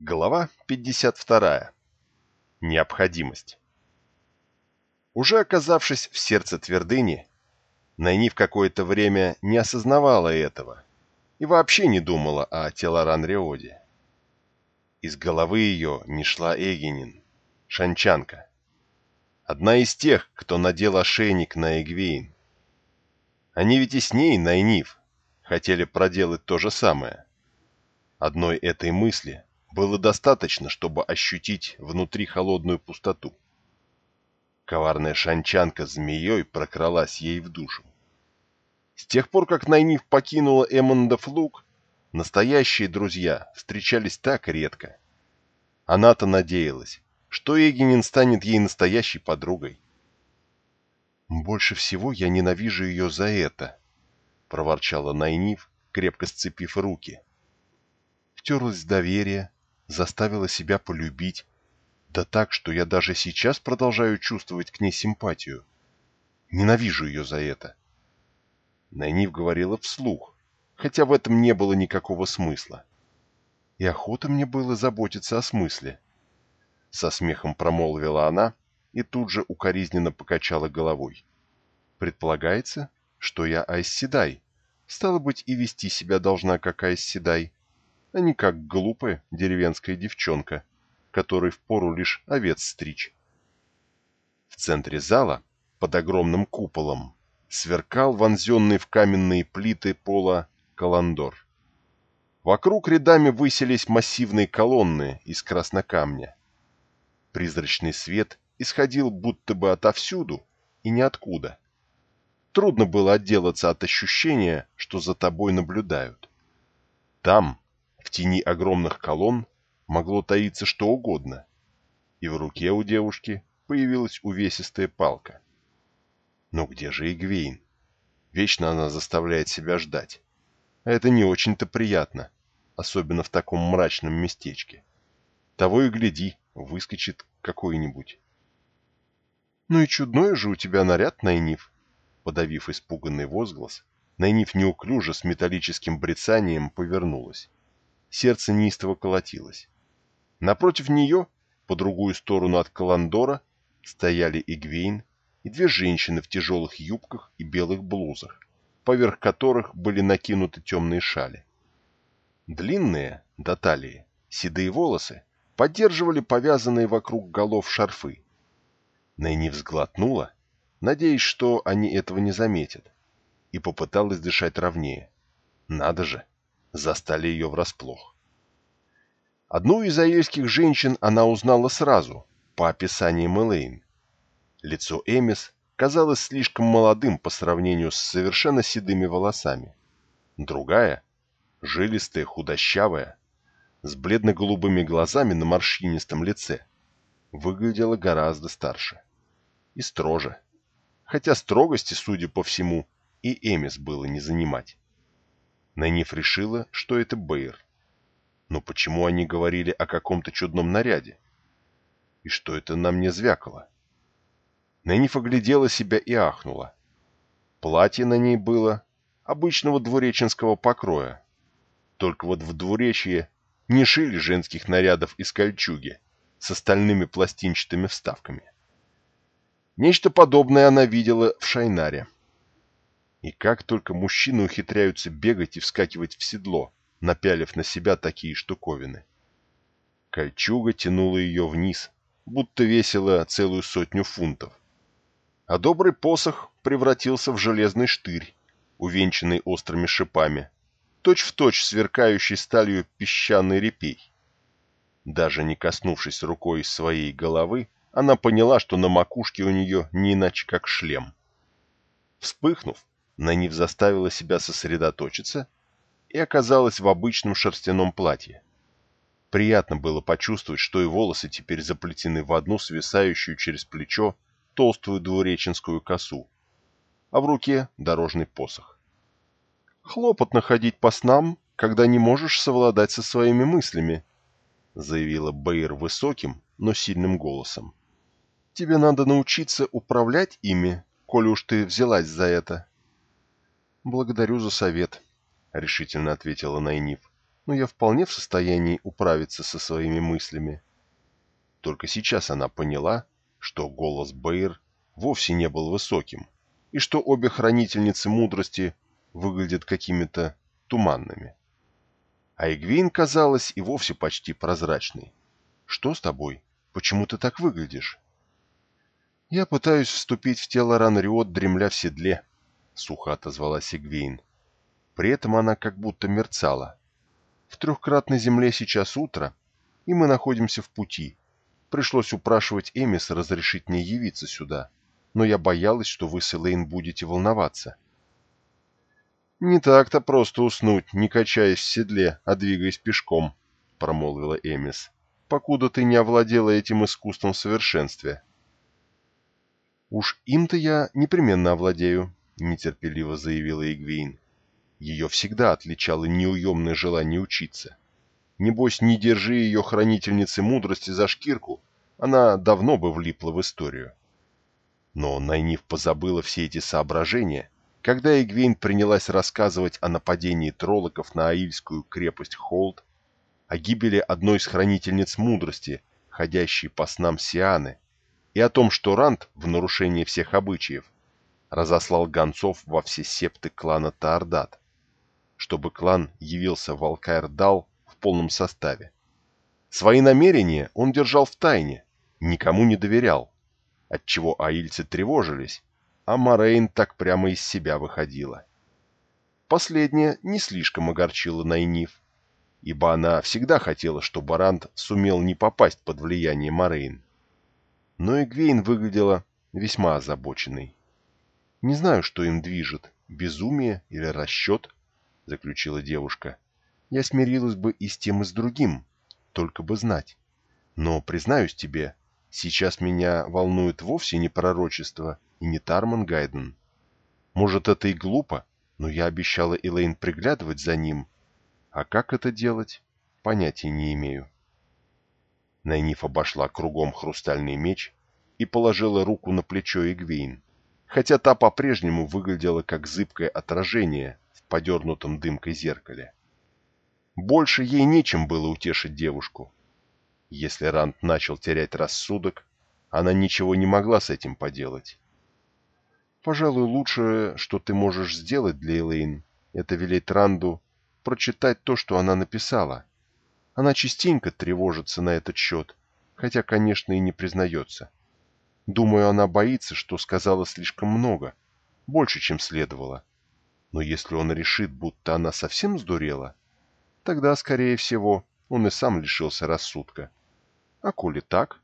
Глава 52. Необходимость. Уже оказавшись в сердце твердыни, Найниф какое-то время не осознавала этого и вообще не думала о Телоран-Реоде. Из головы ее не шла Эгенин, шанчанка. Одна из тех, кто надел ошейник на Эгвейн. Они ведь и с ней, Найниф, хотели проделать то же самое. Одной этой мысли – было достаточно, чтобы ощутить внутри холодную пустоту. Коварная шанчанка змеей прокралась ей в душу. С тех пор, как Найниф покинула Эммондов луг, настоящие друзья встречались так редко. Она-то надеялась, что Эгенин станет ей настоящей подругой. «Больше всего я ненавижу ее за это», — проворчала Найниф, крепко сцепив руки. Втерлась доверие, заставила себя полюбить, да так, что я даже сейчас продолжаю чувствовать к ней симпатию. Ненавижу ее за это. Найниф говорила вслух, хотя в этом не было никакого смысла. И охота мне было заботиться о смысле. Со смехом промолвила она и тут же укоризненно покачала головой. Предполагается, что я Айсседай. Стало быть, и вести себя должна как Айсседай а не как глупая деревенская девчонка, которой впору лишь овец стричь. В центре зала, под огромным куполом, сверкал вонзенный в каменные плиты пола каландор. Вокруг рядами высились массивные колонны из краснокамня. Призрачный свет исходил будто бы отовсюду и ниоткуда. Трудно было отделаться от ощущения, что за тобой наблюдают. Там, в тени огромных колонн могло таиться что угодно, и в руке у девушки появилась увесистая палка. Но где же Игвейн? Вечно она заставляет себя ждать. А это не очень-то приятно, особенно в таком мрачном местечке. Того и гляди, выскочит какой-нибудь. «Ну и чудной же у тебя наряд, Найниф!» Подавив испуганный возглас, Найниф неуклюже с металлическим брецанием повернулась. Сердце неистово колотилось. Напротив нее, по другую сторону от Каландора, стояли Игвейн и две женщины в тяжелых юбках и белых блузах, поверх которых были накинуты темные шали. Длинные, до талии, седые волосы поддерживали повязанные вокруг голов шарфы. Нэнни взглотнула, надеясь, что они этого не заметят, и попыталась дышать ровнее. Надо же! Застали ее врасплох. Одну из аильских женщин она узнала сразу, по описаниям Элейн. Лицо Эмис казалось слишком молодым по сравнению с совершенно седыми волосами. Другая, жилистая, худощавая, с бледно-голубыми глазами на морщинистом лице, выглядела гораздо старше. И строже. Хотя строгости, судя по всему, и Эмис было не занимать. Найниф решила, что это Бэйр. Но почему они говорили о каком-то чудном наряде? И что это на мне звякало? Найниф оглядела себя и ахнула. Платье на ней было обычного двуреченского покроя. Только вот в двуречье не шили женских нарядов из кольчуги с остальными пластинчатыми вставками. Нечто подобное она видела в Шайнаре. И как только мужчины ухитряются бегать и вскакивать в седло, напялив на себя такие штуковины. Кольчуга тянула ее вниз, будто весила целую сотню фунтов. А добрый посох превратился в железный штырь, увенчанный острыми шипами, точь-в-точь точь сверкающий сталью песчаный репей. Даже не коснувшись рукой своей головы, она поняла, что на макушке у нее не иначе как шлем. Вспыхнув, Нанив заставила себя сосредоточиться и оказалась в обычном шерстяном платье. Приятно было почувствовать, что и волосы теперь заплетены в одну свисающую через плечо толстую двуреченскую косу, а в руке дорожный посох. «Хлопотно ходить по снам, когда не можешь совладать со своими мыслями», заявила Бэйр высоким, но сильным голосом. «Тебе надо научиться управлять ими, коли уж ты взялась за это». «Благодарю за совет», — решительно ответила Найниф. но я вполне в состоянии управиться со своими мыслями. Только сейчас она поняла, что голос Бэйр вовсе не был высоким, и что обе хранительницы мудрости выглядят какими-то туманными. А Игвейн казалась и вовсе почти прозрачной. «Что с тобой? Почему ты так выглядишь?» «Я пытаюсь вступить в тело Ранриот, дремля в седле», — сухо отозвалась Игвейн. При этом она как будто мерцала. «В трехкратной земле сейчас утро, и мы находимся в пути. Пришлось упрашивать Эмис разрешить мне явиться сюда, но я боялась, что вы с Элейн будете волноваться». «Не так-то просто уснуть, не качаясь в седле, а двигаясь пешком», — промолвила Эмис, «покуда ты не овладела этим искусством в совершенстве». «Уж им-то я непременно овладею», — нетерпеливо заявила Игвейн. Ее всегда отличало неуемное желание учиться. Небось, не держи ее хранительницы мудрости за шкирку, она давно бы влипла в историю. Но Найниф позабыла все эти соображения, когда Игвейн принялась рассказывать о нападении троллоков на Аильскую крепость Холд, о гибели одной из хранительниц мудрости, ходящей по снам Сианы, и о том, что Ранд, в нарушение всех обычаев, разослал гонцов во все септы клана Таордат, чтобы клан явился в Алкаэрдал в полном составе. Свои намерения он держал в тайне, никому не доверял, отчего аильцы тревожились, а Морейн так прямо из себя выходила. Последнее не слишком огорчило Найниф, ибо она всегда хотела, чтобы Ранд сумел не попасть под влияние Морейн но Эгвейн выглядела весьма озабоченной. «Не знаю, что им движет, безумие или расчет», — заключила девушка. «Я смирилась бы и с тем, и с другим, только бы знать. Но, признаюсь тебе, сейчас меня волнует вовсе не пророчество и не Тарман Гайден. Может, это и глупо, но я обещала Элейн приглядывать за ним. А как это делать, понятия не имею». Найниф обошла кругом хрустальный меч и положила руку на плечо Игвейн, хотя та по-прежнему выглядела как зыбкое отражение в подернутом дымкой зеркале. Больше ей нечем было утешить девушку. Если Ранд начал терять рассудок, она ничего не могла с этим поделать. «Пожалуй, лучшее, что ты можешь сделать для Элейн, это велеть Ранду прочитать то, что она написала», она частенько тревожится на этот счет, хотя, конечно, и не признается. Думаю, она боится, что сказала слишком много, больше, чем следовало. Но если он решит, будто она совсем сдурела, тогда, скорее всего, он и сам лишился рассудка. А коли так,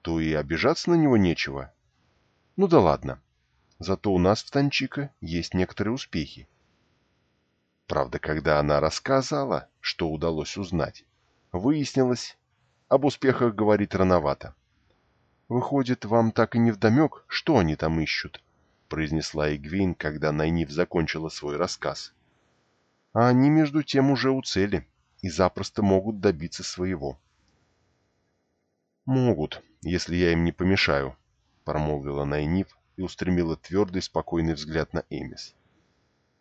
то и обижаться на него нечего. Ну да ладно. Зато у нас в Танчика есть некоторые успехи. Правда, когда она рассказала, что удалось узнать, Выяснилось, об успехах говорить рановато. «Выходит, вам так и не вдомек, что они там ищут?» произнесла Игвейн, когда Найниф закончила свой рассказ. «А они, между тем, уже у цели и запросто могут добиться своего». «Могут, если я им не помешаю», — промолвила Найниф и устремила твердый, спокойный взгляд на Эмис.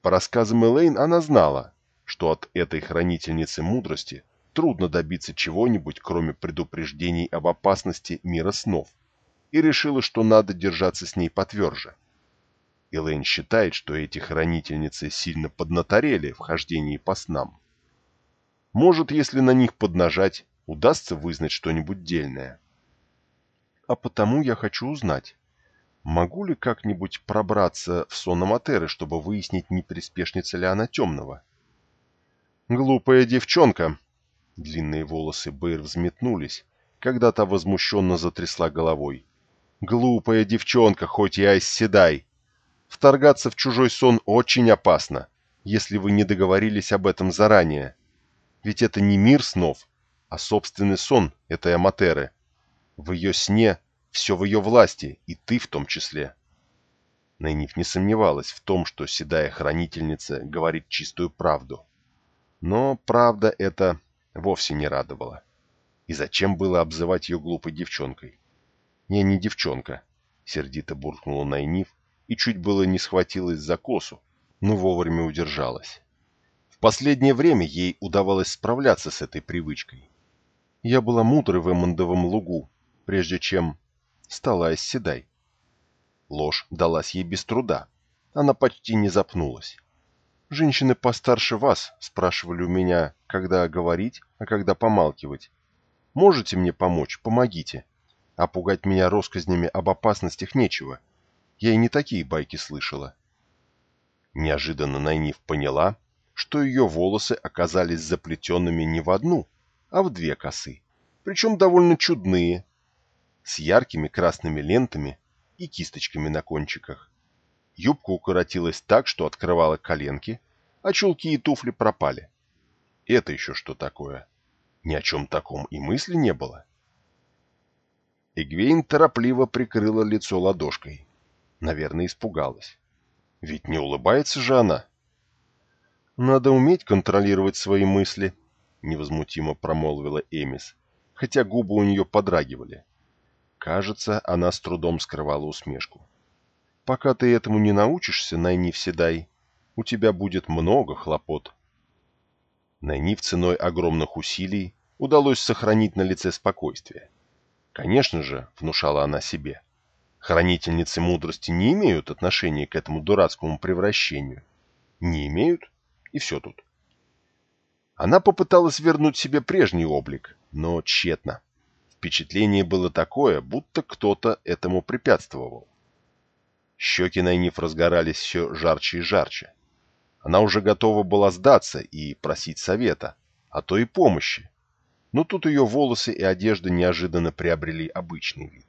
По рассказам Элейн она знала, что от этой хранительницы мудрости трудно добиться чего-нибудь, кроме предупреждений об опасности мира снов, и решила, что надо держаться с ней потверже. Элэйн считает, что эти хранительницы сильно поднаторели в хождении по снам. Может, если на них поднажать, удастся вызнать что-нибудь дельное. А потому я хочу узнать, могу ли как-нибудь пробраться в сон Аматеры, чтобы выяснить, не приспешница ли она темного? «Глупая девчонка!» Длинные волосы Бэйр взметнулись, когда та возмущенно затрясла головой. «Глупая девчонка, хоть и айсседай! Вторгаться в чужой сон очень опасно, если вы не договорились об этом заранее. Ведь это не мир снов, а собственный сон этой Аматеры. В ее сне все в ее власти, и ты в том числе». Найниф не сомневалась в том, что седая хранительница говорит чистую правду. Но правда это вовсе не радовало. И зачем было обзывать ее глупой девчонкой? «Не, не девчонка», — сердито буркнула Найниф и чуть было не схватилась за косу, но вовремя удержалась. В последнее время ей удавалось справляться с этой привычкой. Я была мудрой в Эммондовом лугу, прежде чем стала оседай. Ложь далась ей без труда. Она почти не запнулась. Женщины постарше вас спрашивали у меня, когда говорить, а когда помалкивать. Можете мне помочь? Помогите. А пугать меня россказнями об опасностях нечего. Я и не такие байки слышала. Неожиданно Найниф поняла, что ее волосы оказались заплетенными не в одну, а в две косы, причем довольно чудные, с яркими красными лентами и кисточками на кончиках. Юбка укоротилась так, что открывала коленки, а чулки и туфли пропали. Это еще что такое? Ни о чем таком и мысли не было. Эгвейн торопливо прикрыла лицо ладошкой. Наверное, испугалась. Ведь не улыбается же она. «Надо уметь контролировать свои мысли», — невозмутимо промолвила Эмис, хотя губы у нее подрагивали. Кажется, она с трудом скрывала усмешку. Пока ты этому не научишься, Найниф Седай, у тебя будет много хлопот. Найниф ценой огромных усилий удалось сохранить на лице спокойствие. Конечно же, внушала она себе, хранительницы мудрости не имеют отношения к этому дурацкому превращению. Не имеют, и все тут. Она попыталась вернуть себе прежний облик, но тщетно. Впечатление было такое, будто кто-то этому препятствовал. Щеки Найниф разгорались все жарче и жарче. Она уже готова была сдаться и просить совета, а то и помощи. Но тут ее волосы и одежда неожиданно приобрели обычный вид.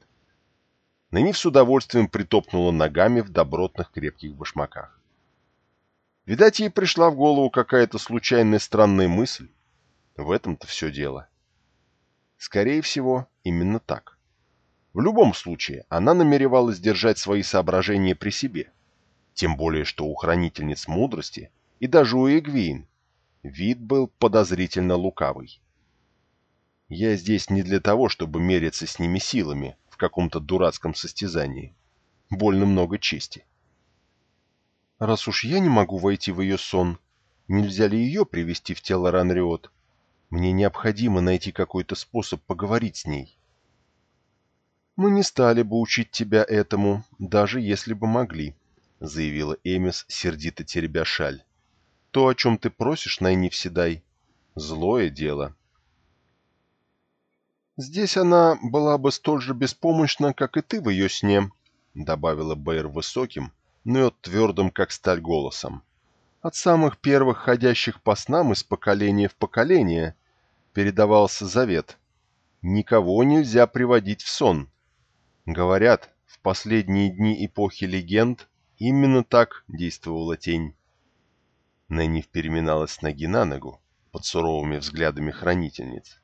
Найниф с удовольствием притопнула ногами в добротных крепких башмаках. Видать, ей пришла в голову какая-то случайная странная мысль. В этом-то все дело. Скорее всего, именно так. В любом случае, она намеревалась держать свои соображения при себе. Тем более, что у хранительниц мудрости и даже у Эгвин вид был подозрительно лукавый. Я здесь не для того, чтобы мериться с ними силами в каком-то дурацком состязании. Больно много чести. Раз уж я не могу войти в ее сон, нельзя ли ее привести в тело Ранриот? Мне необходимо найти какой-то способ поговорить с ней. «Мы не стали бы учить тебя этому, даже если бы могли», — заявила Эмис, сердито теребя шаль. «То, о чем ты просишь, Найниф Седай, злое дело». «Здесь она была бы столь же беспомощна, как и ты в ее сне», — добавила Бэйр высоким, но твердым, как сталь, голосом. «От самых первых ходящих по снам из поколения в поколение передавался завет. Никого нельзя приводить в сон» Говорят, в последние дни эпохи легенд именно так действовала тень. Нэннив переминалась с ноги на ногу под суровыми взглядами хранительниц.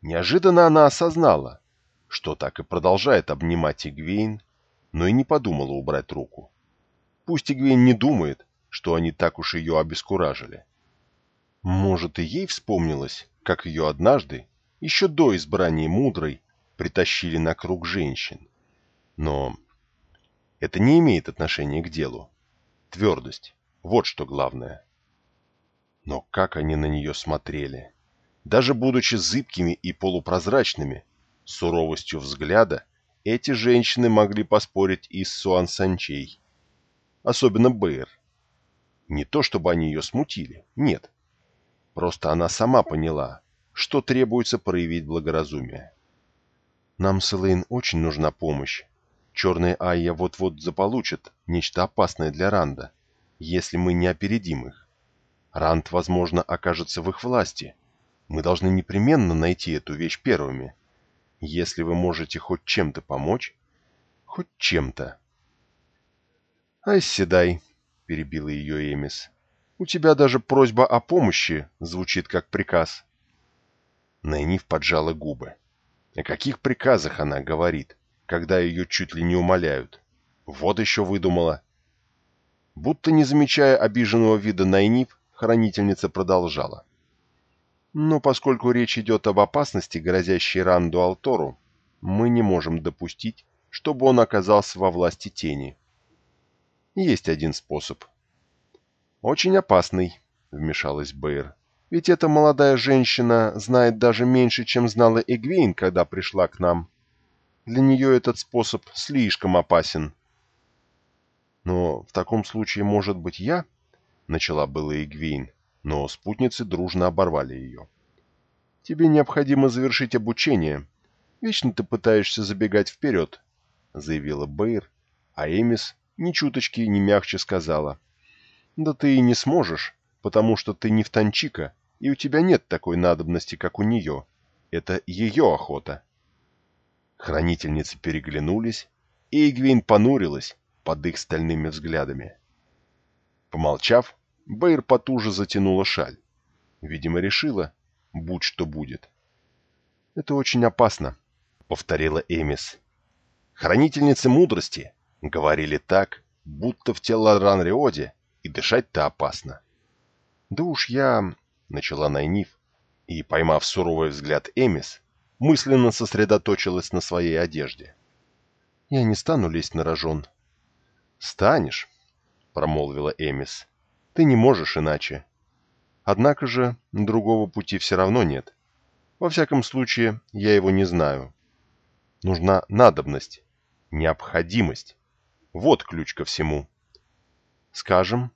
Неожиданно она осознала, что так и продолжает обнимать Игвейн, но и не подумала убрать руку. Пусть Игвейн не думает, что они так уж ее обескуражили. Может, и ей вспомнилось, как ее однажды, еще до избрания мудрой, притащили на круг женщин. Но это не имеет отношения к делу. Твердость – вот что главное. Но как они на нее смотрели! Даже будучи зыбкими и полупрозрачными, суровостью взгляда, эти женщины могли поспорить и с Суан Санчей. Особенно Бэйр. Не то, чтобы они ее смутили, нет. Просто она сама поняла, что требуется проявить благоразумие. Нам с Элэйн очень нужна помощь. Черные Айя вот-вот заполучат нечто опасное для Ранда, если мы не опередим их. Ранд, возможно, окажется в их власти. Мы должны непременно найти эту вещь первыми. Если вы можете хоть чем-то помочь, хоть чем-то. «Айседай», — перебила ее Эмис, — «у тебя даже просьба о помощи звучит как приказ». Найниф поджала губы. О каких приказах она говорит, когда ее чуть ли не умоляют? Вот еще выдумала. Будто не замечая обиженного вида Найниф, хранительница продолжала. Но поскольку речь идет об опасности, грозящей Ранду Алтору, мы не можем допустить, чтобы он оказался во власти тени. Есть один способ. Очень опасный, — вмешалась Бэйр. «Ведь эта молодая женщина знает даже меньше, чем знала Эгвейн, когда пришла к нам. Для нее этот способ слишком опасен». «Но в таком случае, может быть, я?» — начала было Эгвейн, но спутницы дружно оборвали ее. «Тебе необходимо завершить обучение. Вечно ты пытаешься забегать вперед», — заявила Бэйр, а Эмис ни чуточки не мягче сказала. «Да ты и не сможешь, потому что ты не в Танчика, и у тебя нет такой надобности, как у нее. Это ее охота». Хранительницы переглянулись, и Эгвейн понурилась под их стальными взглядами. Помолчав, Бэйр потуже затянула шаль. Видимо, решила, будь что будет. «Это очень опасно», — повторила Эмис. «Хранительницы мудрости говорили так, будто в тело Ранриоде и дышать-то опасно». «Да уж я...» — начала Найниф, и, поймав суровый взгляд Эмис, мысленно сосредоточилась на своей одежде. «Я не стану лезть на рожон». «Станешь», — промолвила Эмис. «Ты не можешь иначе. Однако же другого пути все равно нет. Во всяком случае, я его не знаю. Нужна надобность, необходимость. Вот ключ ко всему. Скажем,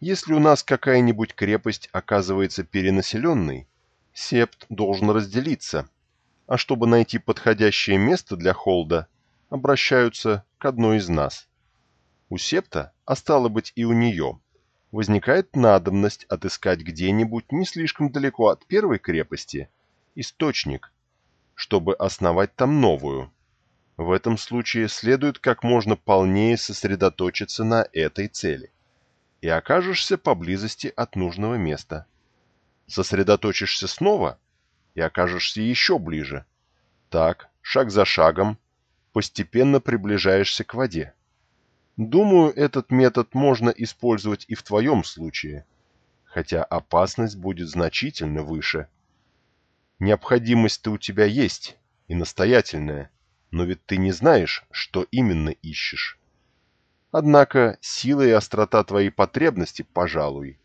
если у нас какая-нибудь крепость оказывается перенаселенной, септ должен разделиться, а чтобы найти подходящее место для холда, обращаются к одной из нас. У септа, а стало быть и у нее, возникает надобность отыскать где-нибудь не слишком далеко от первой крепости источник, чтобы основать там новую. В этом случае следует как можно полнее сосредоточиться на этой цели, и окажешься поблизости от нужного места. Сосредоточишься снова и окажешься еще ближе. Так, шаг за шагом, постепенно приближаешься к воде. Думаю, этот метод можно использовать и в твоем случае, хотя опасность будет значительно выше. Необходимость-то у тебя есть, и настоятельная, но ведь ты не знаешь, что именно ищешь. Однако сила и острота твоей потребности, пожалуй,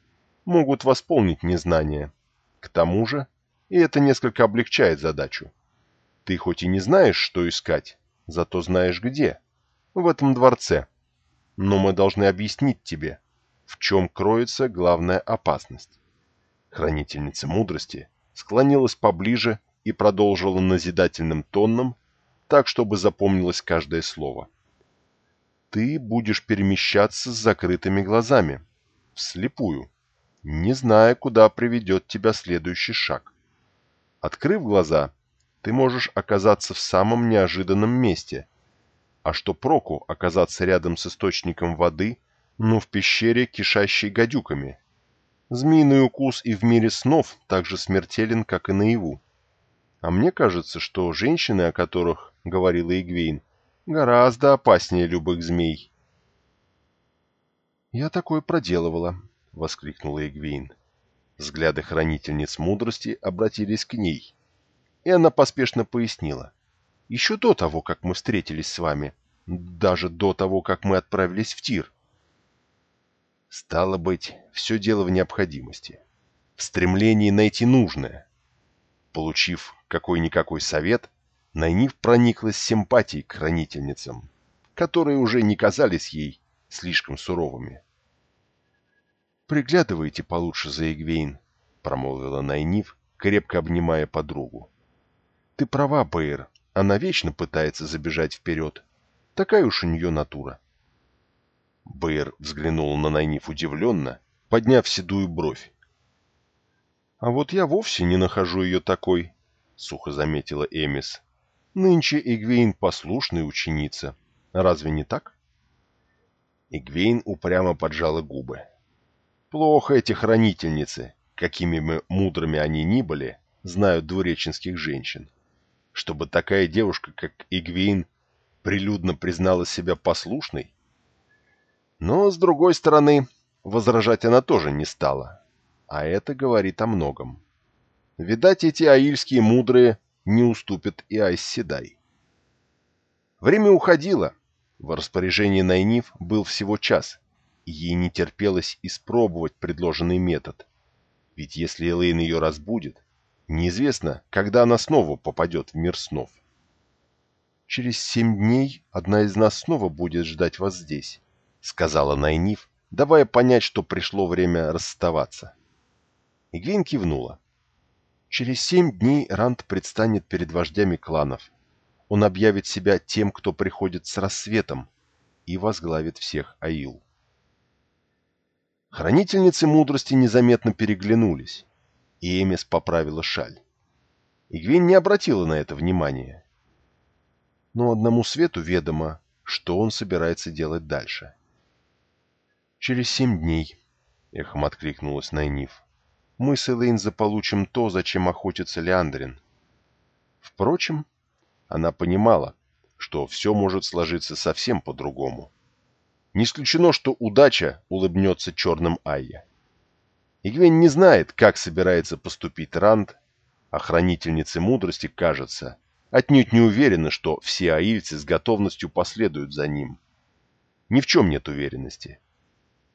могут восполнить незнание. К тому же, и это несколько облегчает задачу. Ты хоть и не знаешь, что искать, зато знаешь где. В этом дворце но мы должны объяснить тебе, в чем кроется главная опасность. Хранительница мудрости склонилась поближе и продолжила назидательным тоном, так, чтобы запомнилось каждое слово. Ты будешь перемещаться с закрытыми глазами, вслепую, не зная, куда приведет тебя следующий шаг. Открыв глаза, ты можешь оказаться в самом неожиданном месте – а что проку оказаться рядом с источником воды, но в пещере, кишащей гадюками? Змеиный укус и в мире снов так же смертелен, как и наяву. А мне кажется, что женщины, о которых говорила Игвейн, гораздо опаснее любых змей. «Я такое проделывала», — воскликнула Игвейн. Взгляды хранительниц мудрости обратились к ней, и она поспешно пояснила. Еще до того, как мы встретились с вами. Даже до того, как мы отправились в тир. Стало быть, все дело в необходимости. В стремлении найти нужное. Получив какой-никакой совет, Найниф прониклась симпатией к хранительницам, которые уже не казались ей слишком суровыми. «Приглядывайте получше за Эгвейн», — промолвила Найниф, крепко обнимая подругу. «Ты права, Бэйр, она вечно пытается забежать вперед. Такая уж у нее натура. Бэйр взглянул на Найниф удивленно, подняв седую бровь. «А вот я вовсе не нахожу ее такой», — сухо заметила Эмис. «Нынче Эгвейн послушная ученица. Разве не так?» Эгвейн упрямо поджала губы. «Плохо эти хранительницы, какими мы мудрыми они ни были, знают двуреченских женщин чтобы такая девушка, как Игвейн, прилюдно признала себя послушной? Но, с другой стороны, возражать она тоже не стала. А это говорит о многом. Видать, эти аильские мудрые не уступят и Айсседай. Время уходило. В распоряжении Найниф был всего час, и ей не терпелось испробовать предложенный метод, Ведь если Элейн ее разбудит, неизвестно, когда она снова попадет в мир снов. «Через семь дней одна из нас снова будет ждать вас здесь», — сказала Найниф, давая понять, что пришло время расставаться. Игвейн кивнула. Через семь дней Ранд предстанет перед вождями кланов. Он объявит себя тем, кто приходит с рассветом, и возглавит всех Аил. Хранительницы мудрости незаметно переглянулись, и Эмис поправила шаль. Игвин не обратила на это внимания. Но одному свету ведомо, что он собирается делать дальше. «Через семь дней», — эхом откликнулась Найниф, — «мы с Элэйн заполучим то, зачем охотится Леандрин». Впрочем, она понимала, что все может сложиться совсем по-другому. Не исключено, что удача улыбнется черным Айя. Игвень не знает, как собирается поступить Ранд, а хранительнице мудрости, кажется, отнюдь не уверена, что все аильцы с готовностью последуют за ним. Ни в чем нет уверенности.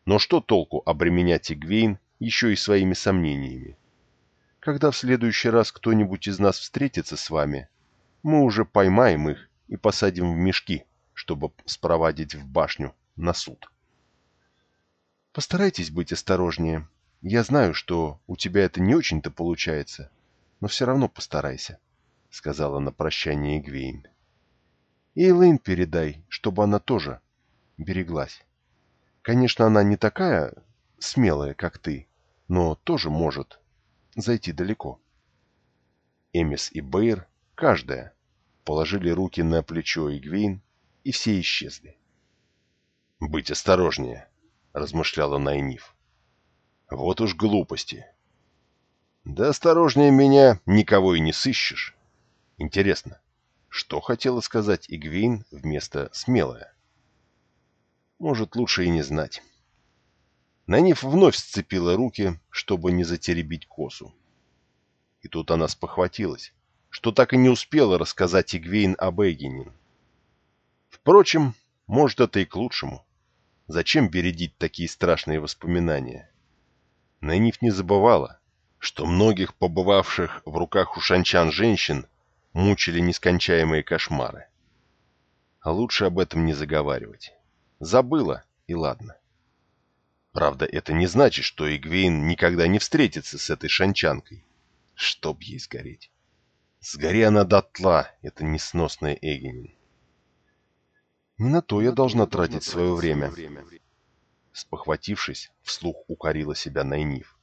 Но что толку обременять Игвейн еще и своими сомнениями? Когда в следующий раз кто-нибудь из нас встретится с вами, мы уже поймаем их и посадим в мешки, чтобы спровадить в башню на суд. Постарайтесь быть осторожнее. Я знаю, что у тебя это не очень-то получается, но все равно постарайся, — сказала на прощание Гвейн. И Элэйн передай, чтобы она тоже береглась. Конечно, она не такая смелая, как ты, но тоже может зайти далеко. Эмис и Бэйр, каждая, положили руки на плечо Игвейн, и все исчезли. «Быть осторожнее», — размышляла Найниф. «Вот уж глупости». «Да осторожнее меня никого и не сыщешь. Интересно, что хотела сказать Игвейн вместо «смелая»?» Может, лучше и не знать. Найниф вновь сцепила руки, чтобы не затеребить косу. И тут она спохватилась, что так и не успела рассказать Игвейн об Эгенин. Впрочем, может, это и к лучшему. Зачем бередить такие страшные воспоминания? Найниф не забывала, что многих побывавших в руках у шанчан женщин мучили нескончаемые кошмары. А лучше об этом не заговаривать. Забыла, и ладно. Правда, это не значит, что Игвейн никогда не встретится с этой шанчанкой. Чтоб ей сгореть. Сгори она дотла, это несносная Эгенин. Не на то я должна тратить свое время. Спохватившись, вслух укорила себя Найниф.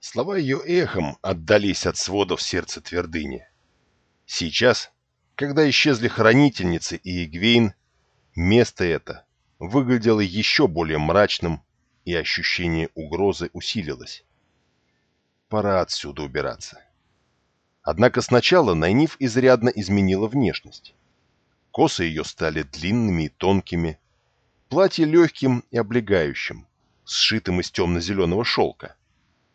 Слова ее эхом отдались от сводов сердца твердыни. Сейчас, когда исчезли хранительницы и Игвейн, место это выглядело еще более мрачным, и ощущение угрозы усилилось. Пора отсюда убираться. Однако сначала Найниф изрядно изменила внешность. Косы ее стали длинными и тонкими, платье легким и облегающим, сшитым из темно-зеленого шелка,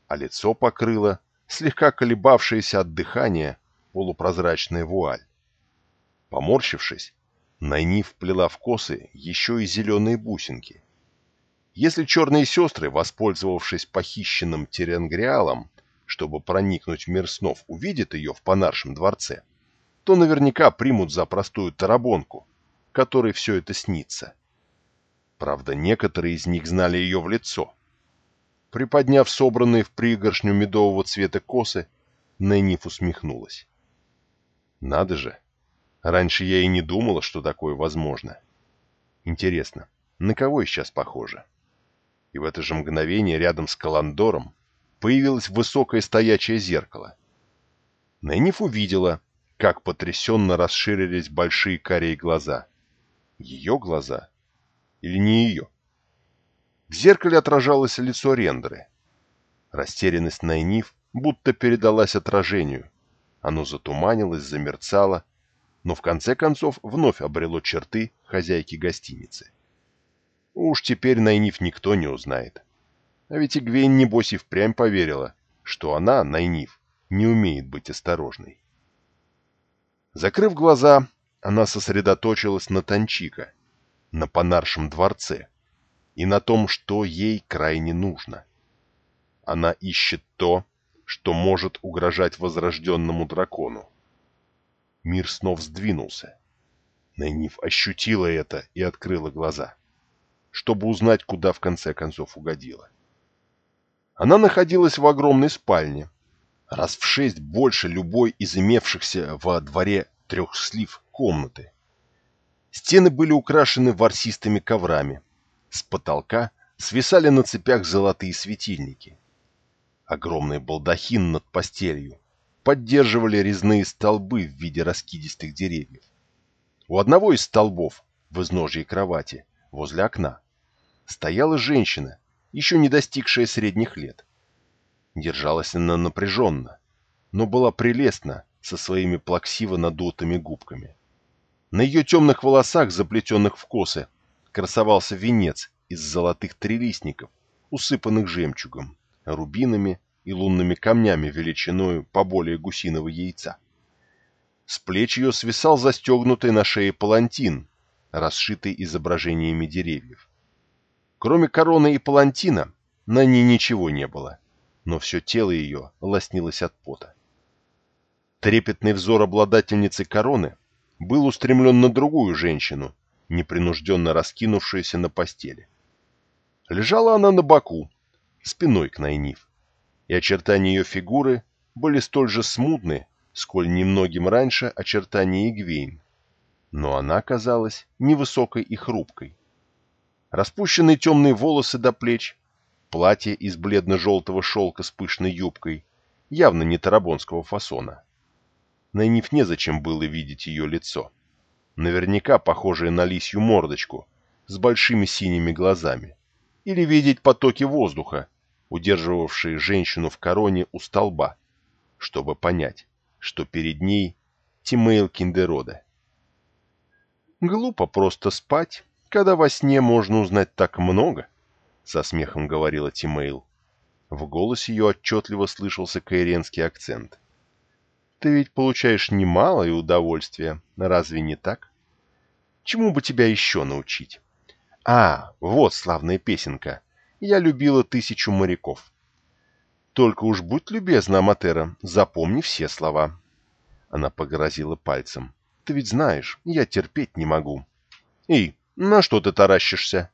а лицо покрыло слегка колебавшееся от дыхания полупрозрачная вуаль. Поморщившись, Найниф вплела в косы еще и зеленые бусинки. Если черные сестры, воспользовавшись похищенным Теренгриалом, чтобы проникнуть в мир снов, увидят ее в Панаршем дворце, то наверняка примут за простую тарабонку, которой все это снится. Правда, некоторые из них знали ее в лицо. Приподняв собранные в пригоршню медового цвета косы, Нэниф усмехнулась. Надо же, раньше я и не думала, что такое возможно. Интересно, на кого я сейчас похожа? И в это же мгновение рядом с Каландором появилось высокое стоячее зеркало. Нэниф увидела, как потрясенно расширились большие карие глаза. Ее глаза? Или не ее? В зеркале отражалось лицо Рендеры. Растерянность Найниф будто передалась отражению. Оно затуманилось, замерцало, но в конце концов вновь обрело черты хозяйки гостиницы. Уж теперь Найниф никто не узнает. А ведь Игвейн небось и впрямь поверила, что она, Найниф, не умеет быть осторожной. Закрыв глаза, она сосредоточилась на Танчика, на Панаршем дворце и на том, что ей крайне нужно. она ищет то, что может угрожать возрожденному дракону. Мир снова сдвинулся. Найниф ощутила это и открыла глаза, чтобы узнать, куда в конце концов угодила. Она находилась в огромной спальне, раз в шесть больше любой из имевшихся во дворе трех слив комнаты. Стены были украшены ворсистыми коврами. С потолка свисали на цепях золотые светильники. Огромный балдахин над постелью поддерживали резные столбы в виде раскидистых деревьев. У одного из столбов, в изножье кровати, возле окна, стояла женщина, еще не достигшая средних лет. Держалась она напряженно, но была прелестна со своими плаксиво надутыми губками. На ее темных волосах, заплетенных в косы, красовался венец из золотых трилистников, усыпанных жемчугом, рубинами и лунными камнями величиною поболее гусиного яйца. С плеч ее свисал застегнутый на шее палантин, расшитый изображениями деревьев. Кроме короны и палантина, на ней ничего не было, но все тело ее лоснилось от пота. Трепетный взор обладательницы короны был устремлен на другую женщину, непринужденно раскинувшуюся на постели. Лежала она на боку, спиной к Найниф, и очертания ее фигуры были столь же смутны, сколь немногим раньше очертания Игвейн, но она казалась невысокой и хрупкой. Распущенные темные волосы до плеч, платье из бледно-желтого шелка с пышной юбкой, явно не тарабонского фасона. Найниф незачем было видеть ее лицо. Наверняка похожее на лисью мордочку, с большими синими глазами. Или видеть потоки воздуха, удерживавшие женщину в короне у столба, чтобы понять, что перед ней Тимейл Киндерода. «Глупо просто спать, когда во сне можно узнать так много», — со смехом говорила Тимейл. В голосе ее отчетливо слышался каиренский акцент. «Ты ведь получаешь немалое удовольствие, разве не так? Чему бы тебя еще научить? А, вот славная песенка. Я любила тысячу моряков. Только уж будь любезна, Аматера, запомни все слова. Она погрозила пальцем. Ты ведь знаешь, я терпеть не могу. И на что ты таращишься?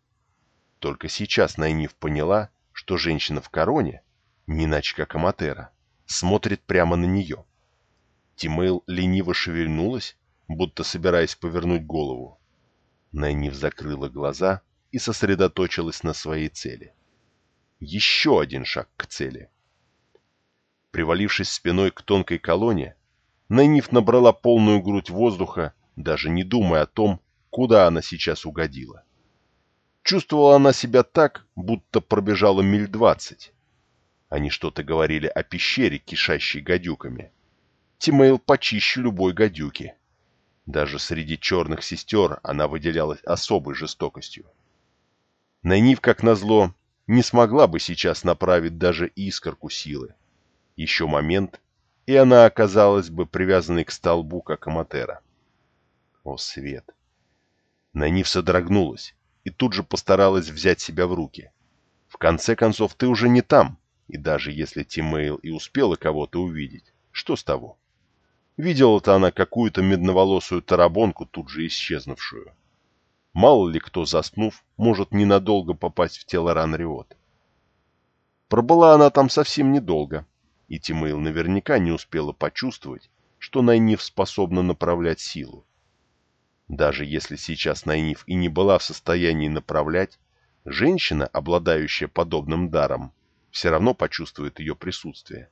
Только сейчас Найниф поняла, что женщина в короне, не иначе как Аматера, смотрит прямо на нее. Тимейл лениво шевельнулась, будто собираясь повернуть голову. Найниф закрыла глаза и сосредоточилась на своей цели. Еще один шаг к цели. Привалившись спиной к тонкой колонне, Найниф набрала полную грудь воздуха, даже не думая о том, куда она сейчас угодила. Чувствовала она себя так, будто пробежала миль двадцать. Они что-то говорили о пещере, кишащей гадюками. Тимейл почище любой гадюки. Даже среди черных сестер она выделялась особой жестокостью. Найниф, как назло, не смогла бы сейчас направить даже искорку силы. Еще момент, и она оказалась бы привязанной к столбу, как Аматера. О, свет! Найниф содрогнулась и тут же постаралась взять себя в руки. В конце концов, ты уже не там, и даже если Тимейл и успела кого-то увидеть, что с того? Видела-то она какую-то медноволосую тарабонку, тут же исчезнувшую. Мало ли кто, заснув, может ненадолго попасть в тело Ранриот. Пробыла она там совсем недолго, и Тимейл наверняка не успела почувствовать, что Найниф способна направлять силу. Даже если сейчас Найниф и не была в состоянии направлять, женщина, обладающая подобным даром, все равно почувствует ее присутствие.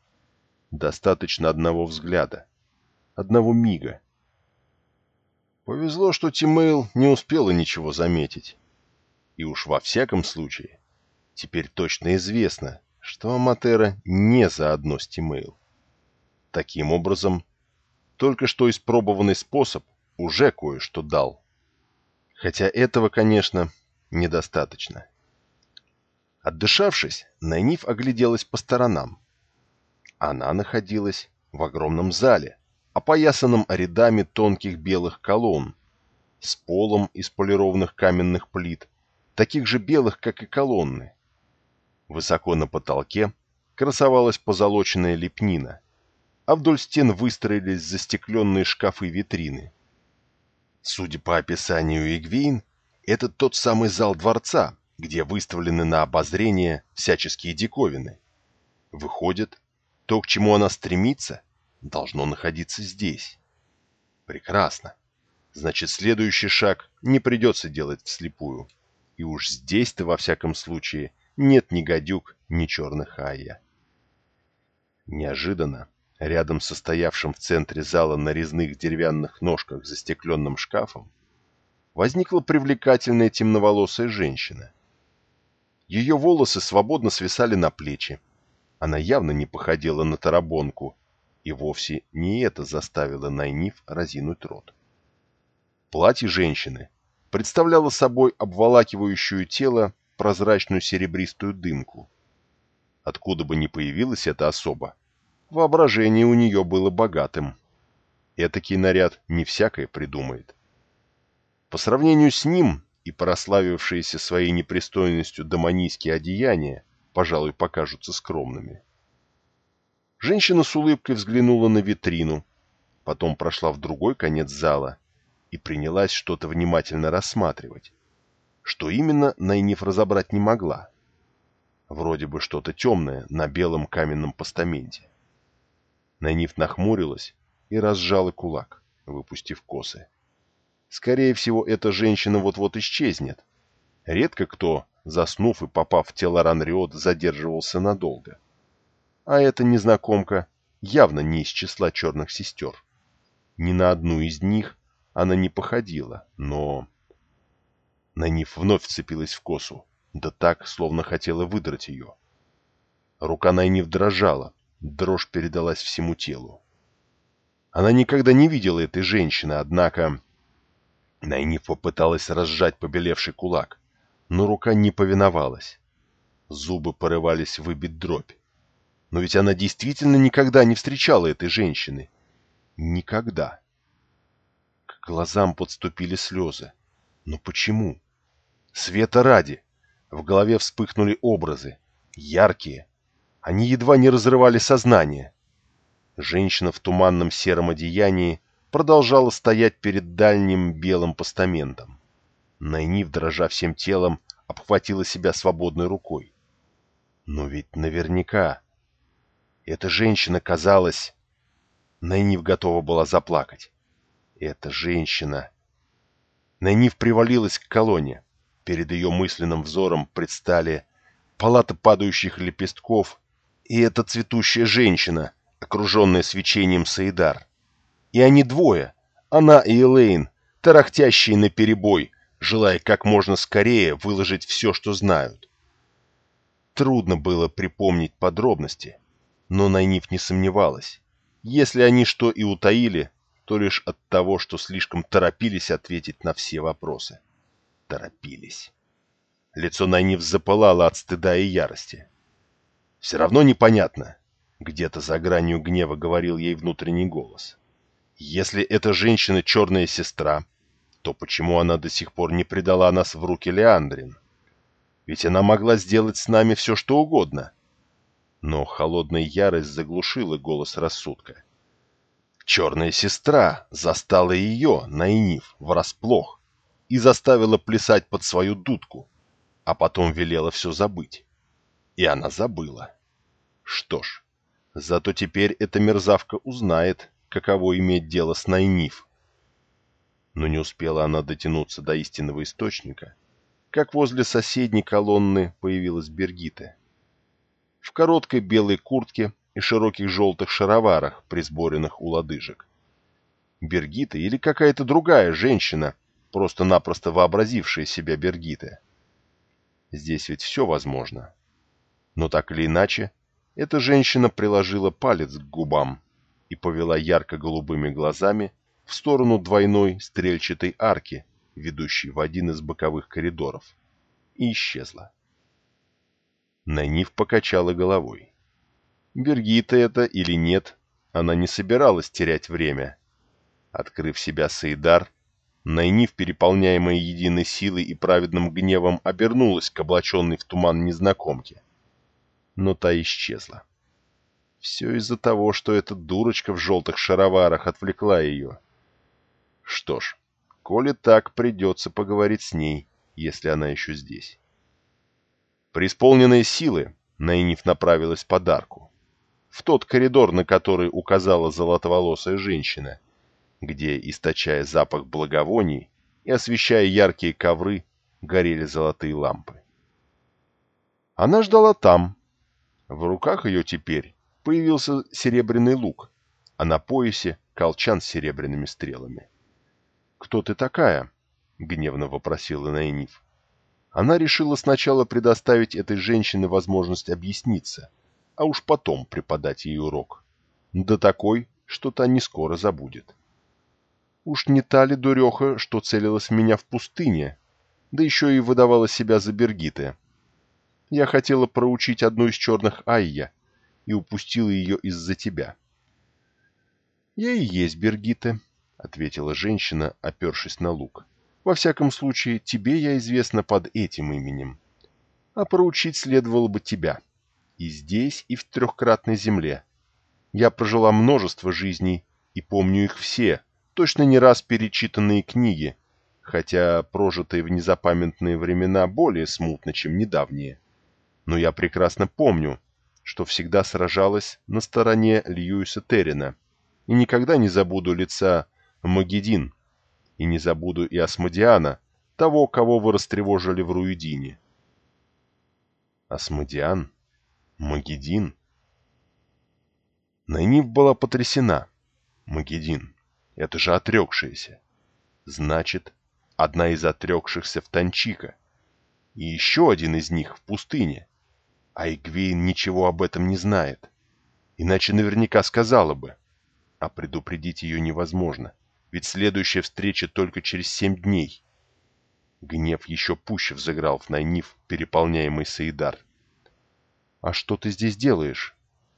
Достаточно одного взгляда, одного мига. Повезло, что Тимейл не успела ничего заметить. И уж во всяком случае, теперь точно известно, что Аматера не заодно с Тимейл. Таким образом, только что испробованный способ уже кое-что дал. Хотя этого, конечно, недостаточно. Отдышавшись, Найниф огляделась по сторонам. Она находилась в огромном зале, опоясанном рядами тонких белых колонн, с полом из полированных каменных плит, таких же белых, как и колонны. Высоко на потолке красовалась позолоченная лепнина, а вдоль стен выстроились застекленные шкафы-витрины. Судя по описанию Игвейн, это тот самый зал дворца, где выставлены на обозрение всяческие диковины. Выходит, то, к чему она стремится, должно находиться здесь. Прекрасно. Значит, следующий шаг не придется делать вслепую. И уж здесь-то, во всяком случае, нет ни гадюк, ни черных айя. Неожиданно, рядом со стоявшим в центре зала на резных деревянных ножках застекленным шкафом, возникла привлекательная темноволосая женщина. Ее волосы свободно свисали на плечи, она явно не походила на тарабонку, и вовсе не это заставило Найниф разинуть рот. Платье женщины представляло собой обволакивающую тело прозрачную серебристую дымку. Откуда бы ни появилась эта особа, воображение у нее было богатым. Этакий наряд не всякое придумает. По сравнению с ним и прославившиеся своей непристойностью домонийские одеяния пожалуй, покажутся скромными. Женщина с улыбкой взглянула на витрину, потом прошла в другой конец зала и принялась что-то внимательно рассматривать. Что именно, Найниф разобрать не могла. Вроде бы что-то темное на белом каменном постаменте. Найниф нахмурилась и разжала кулак, выпустив косы. Скорее всего, эта женщина вот-вот исчезнет. Редко кто заснув и попав в тело Ранриот, задерживался надолго. А эта незнакомка явно не из числа черных сестер. Ни на одну из них она не походила, но... Нанив вновь вцепилась в косу, да так, словно хотела выдрать ее. Рука Найниф дрожала, дрожь передалась всему телу. Она никогда не видела этой женщины, однако... Найниф попыталась разжать побелевший кулак но рука не повиновалась. Зубы порывались выбить дробь. Но ведь она действительно никогда не встречала этой женщины. Никогда. К глазам подступили слезы. Но почему? Света ради. В голове вспыхнули образы. Яркие. Они едва не разрывали сознание. Женщина в туманном сером одеянии продолжала стоять перед дальним белым постаментом. Найнив, дрожа всем телом, обхватила себя свободной рукой. Но ведь наверняка... Эта женщина казалась... Найнив готова была заплакать. Эта женщина... Найнив привалилась к колонне. Перед ее мысленным взором предстали палата падающих лепестков и эта цветущая женщина, окруженная свечением Саидар. И они двое, она и Элейн, тарахтящие на перебой, желая как можно скорее выложить все, что знают. Трудно было припомнить подробности, но Найниф не сомневалась. Если они что и утаили, то лишь от того, что слишком торопились ответить на все вопросы. Торопились. Лицо Найниф запылало от стыда и ярости. Все равно непонятно. Где-то за гранью гнева говорил ей внутренний голос. Если эта женщина черная сестра, то почему она до сих пор не предала нас в руки Леандрин? Ведь она могла сделать с нами все, что угодно. Но холодная ярость заглушила голос рассудка. Черная сестра застала ее, Найниф, врасплох и заставила плясать под свою дудку, а потом велела все забыть. И она забыла. Что ж, зато теперь эта мерзавка узнает, каково иметь дело с Найниф но не успела она дотянуться до истинного источника, как возле соседней колонны появилась Бергита. В короткой белой куртке и широких желтых шароварах, присборенных у лодыжек. Бергита или какая-то другая женщина, просто-напросто вообразившая себя Бергита. Здесь ведь все возможно. Но так или иначе, эта женщина приложила палец к губам и повела ярко-голубыми глазами в сторону двойной стрельчатой арки, ведущей в один из боковых коридоров, и исчезла. Найниф покачала головой. Бергита это или нет, она не собиралась терять время. Открыв себя Саидар, Найниф, переполняемая единой силой и праведным гневом, обернулась к облаченной в туман незнакомке. Но та исчезла. Все из-за того, что эта дурочка в желтых шароварах отвлекла ее. Что ж, коли так, придется поговорить с ней, если она еще здесь. Преисполненные силы, Найниф направилась подарку. В тот коридор, на который указала золотоволосая женщина, где, источая запах благовоний и освещая яркие ковры, горели золотые лампы. Она ждала там. В руках ее теперь появился серебряный лук, а на поясе колчан с серебряными стрелами. «Кто ты такая?» — гневно вопросила Найниф. Она решила сначала предоставить этой женщине возможность объясниться, а уж потом преподать ей урок. Да такой, что та не скоро забудет. Уж не та ли дуреха, что целилась меня в пустыне, да еще и выдавала себя за Бергиты. Я хотела проучить одну из черных Айя и упустила ее из-за тебя. «Я и есть Бергита», — ответила женщина, опершись на лук. «Во всяком случае, тебе я известна под этим именем. А проучить следовало бы тебя. И здесь, и в трехкратной земле. Я прожила множество жизней и помню их все, точно не раз перечитанные книги, хотя прожитые в незапамятные времена более смутно, чем недавние. Но я прекрасно помню, что всегда сражалась на стороне Льюиса Террина, и никогда не забуду лица Магедин, и не забуду и Асмодиана, того, кого вы растревожили в Руидине. Асмодиан? Магедин? Найниф была потрясена. Магедин. Это же отрекшаяся. Значит, одна из отрекшихся в Танчика. И еще один из них в пустыне. А Игвейн ничего об этом не знает. Иначе наверняка сказала бы. А предупредить ее невозможно, ведь следующая встреча только через семь дней. Гнев еще пуще взыграл в Найниф, переполняемый Саидар. «А что ты здесь делаешь?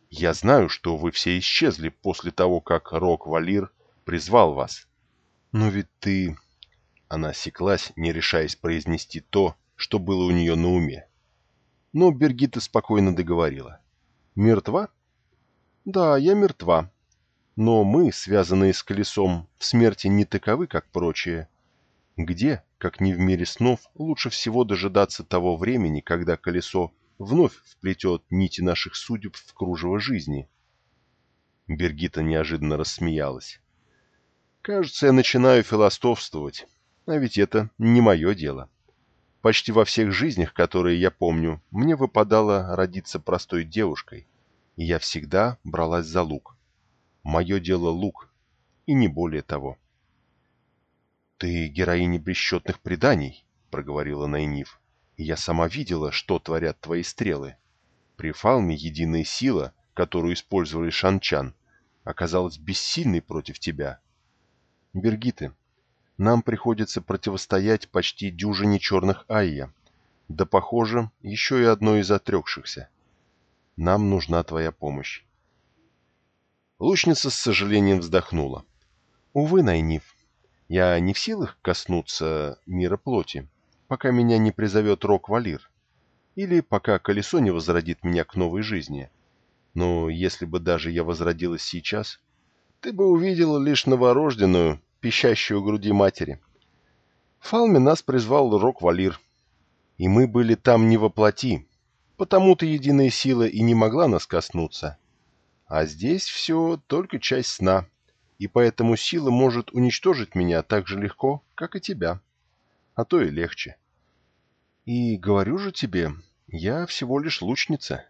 Я знаю, что вы все исчезли после того, как Рок-Валир призвал вас. Но ведь ты...» Она осеклась, не решаясь произнести то, что было у нее на уме. Но Бергита спокойно договорила. «Мертва?» «Да, я мертва. Но мы, связанные с колесом, в смерти не таковы, как прочие. Где, как не в мире снов, лучше всего дожидаться того времени, когда колесо вновь вплетет нити наших судеб в кружево жизни?» Бергита неожиданно рассмеялась. «Кажется, я начинаю философствовать, а ведь это не мое дело». Почти во всех жизнях, которые я помню, мне выпадало родиться простой девушкой, и я всегда бралась за лук. Мое дело лук, и не более того. «Ты героиня бесчетных преданий», — проговорила Найниф, — «и я сама видела, что творят твои стрелы. При Фалме единая сила, которую использовали шанчан, оказалась бессильной против тебя. Бергиты, нам приходится противостоять почти дюжине черных Айя, да, похоже, еще и одной из отрекшихся. Нам нужна твоя помощь. Лучница с сожалением вздохнула. Увы, Найниф, я не в силах коснуться мира плоти, пока меня не призовет Рок-Валир, или пока колесо не возродит меня к новой жизни. Но если бы даже я возродилась сейчас, ты бы увидела лишь новорожденную, пищащую груди матери. Фалме нас призвал Рок-Валир, и мы были там не во плоти, потому-то единая сила и не могла нас коснуться. А здесь все только часть сна, и поэтому сила может уничтожить меня так же легко, как и тебя, а то и легче. И говорю же тебе, я всего лишь лучница.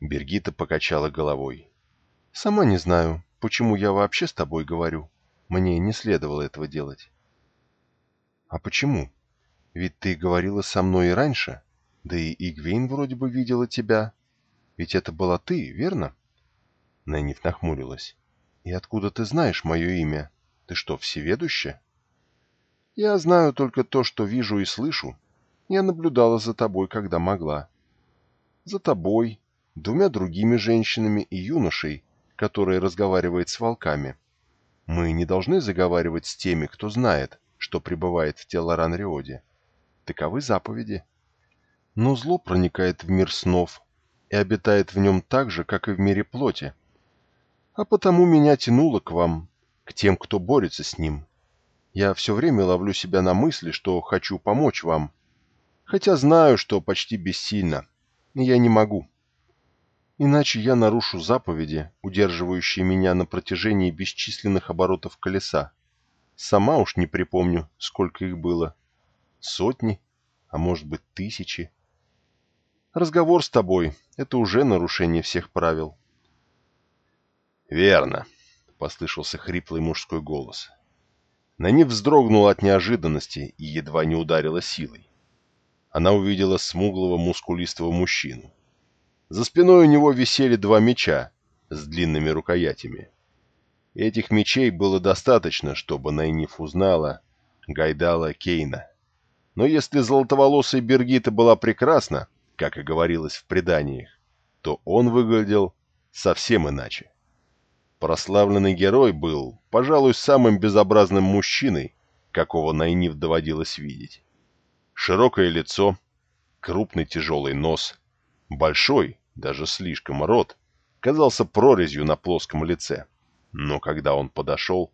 Бергита покачала головой. Сама не знаю, почему я вообще с тобой говорю. Мне не следовало этого делать. А почему? Ведь ты говорила со мной и раньше. Да и Игвейн вроде бы видела тебя. Ведь это была ты, верно? Нэнниф нахмурилась. И откуда ты знаешь мое имя? Ты что, всеведущая? Я знаю только то, что вижу и слышу. Я наблюдала за тобой, когда могла. За тобой, двумя другими женщинами и юношей, который разговаривает с волками. Мы не должны заговаривать с теми, кто знает, что пребывает в Телоран-Риоде. Таковы заповеди. Но зло проникает в мир снов, и обитает в нем так же, как и в мире плоти. А потому меня тянуло к вам, к тем, кто борется с ним. Я все время ловлю себя на мысли, что хочу помочь вам, хотя знаю, что почти бессильно, я не могу. Иначе я нарушу заповеди, удерживающие меня на протяжении бесчисленных оборотов колеса. Сама уж не припомню, сколько их было. Сотни, а может быть тысячи. Разговор с тобой — это уже нарушение всех правил. «Верно», — послышался хриплый мужской голос. Нани вздрогнула от неожиданности и едва не ударила силой. Она увидела смуглого мускулистого мужчину. За спиной у него висели два меча с длинными рукоятями. Этих мечей было достаточно, чтобы Найниф узнала Гайдала Кейна. Но если золотоволосая Бергита была прекрасна, как и говорилось в преданиях, то он выглядел совсем иначе. Прославленный герой был, пожалуй, самым безобразным мужчиной, какого Найниф доводилось видеть. Широкое лицо, крупный тяжелый нос, большой, даже слишком рот, казался прорезью на плоском лице. Но когда он подошел,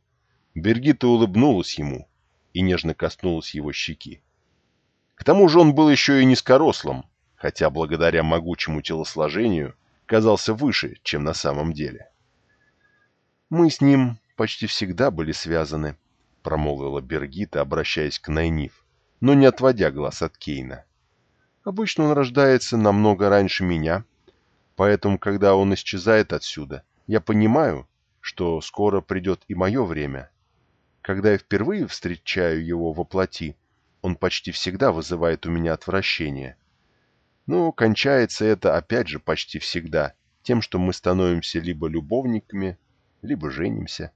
Бергита улыбнулась ему и нежно коснулась его щеки. К тому же он был еще и низкорослым, хотя благодаря могучему телосложению казался выше, чем на самом деле. «Мы с ним почти всегда были связаны», — промолвила Бергита, обращаясь к Найниф, но не отводя глаз от Кейна. «Обычно он рождается намного раньше меня, поэтому, когда он исчезает отсюда, я понимаю, что скоро придет и мое время. Когда я впервые встречаю его во плоти, он почти всегда вызывает у меня отвращение. Но кончается это, опять же, почти всегда тем, что мы становимся либо любовниками, либо женимся.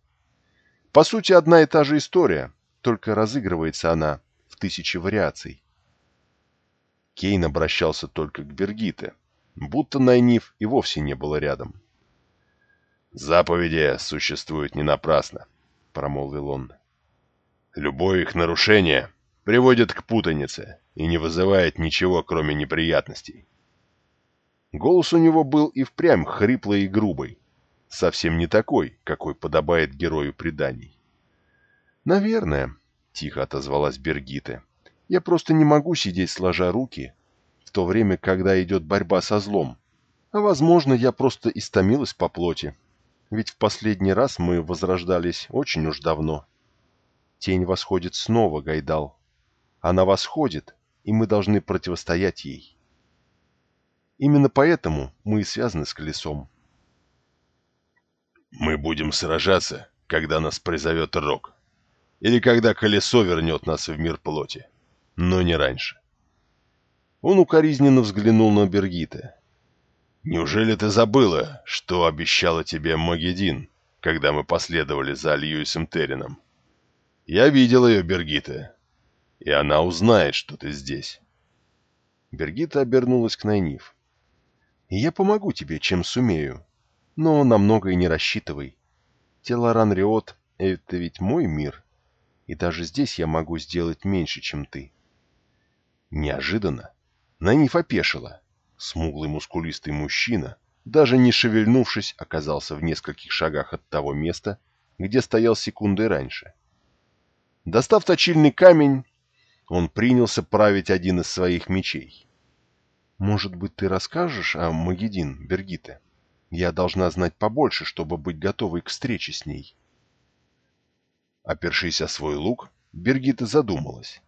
По сути, одна и та же история, только разыгрывается она в тысячи вариаций. Кейн обращался только к Бергите, будто Найниф и вовсе не было рядом. «Заповеди существуют не напрасно», — промолвил он. «Любое их нарушение приводит к путанице и не вызывает ничего, кроме неприятностей». Голос у него был и впрямь хриплый и грубый, совсем не такой, какой подобает герою преданий. «Наверное», — тихо отозвалась Бергита, — «я просто не могу сидеть сложа руки, в то время, когда идет борьба со злом. А, возможно, я просто истомилась по плоти, ведь в последний раз мы возрождались очень уж давно. Тень восходит снова, Гайдал. Она восходит, и мы должны противостоять ей. Именно поэтому мы и связаны с колесом. Мы будем сражаться, когда нас призовет Рок. Или когда колесо вернет нас в мир плоти. Но не раньше. Он укоризненно взглянул на Бергита. «Неужели ты забыла, что обещала тебе Магедин, когда мы последовали за Льюисом Террином? Я видел ее, Бергита, и она узнает, что ты здесь». Бергита обернулась к Найниф. «Я помогу тебе, чем сумею, но на многое не рассчитывай. Телоран Риот — это ведь мой мир, и даже здесь я могу сделать меньше, чем ты». Неожиданно Найниф опешила. Смуглый мускулистый мужчина, даже не шевельнувшись, оказался в нескольких шагах от того места, где стоял секундой раньше. Достав точильный камень, он принялся править один из своих мечей. «Может быть, ты расскажешь о Магедин, Бергите?» Я должна знать побольше, чтобы быть готовой к встрече с ней. Опершись о свой лук, Бергита задумалась.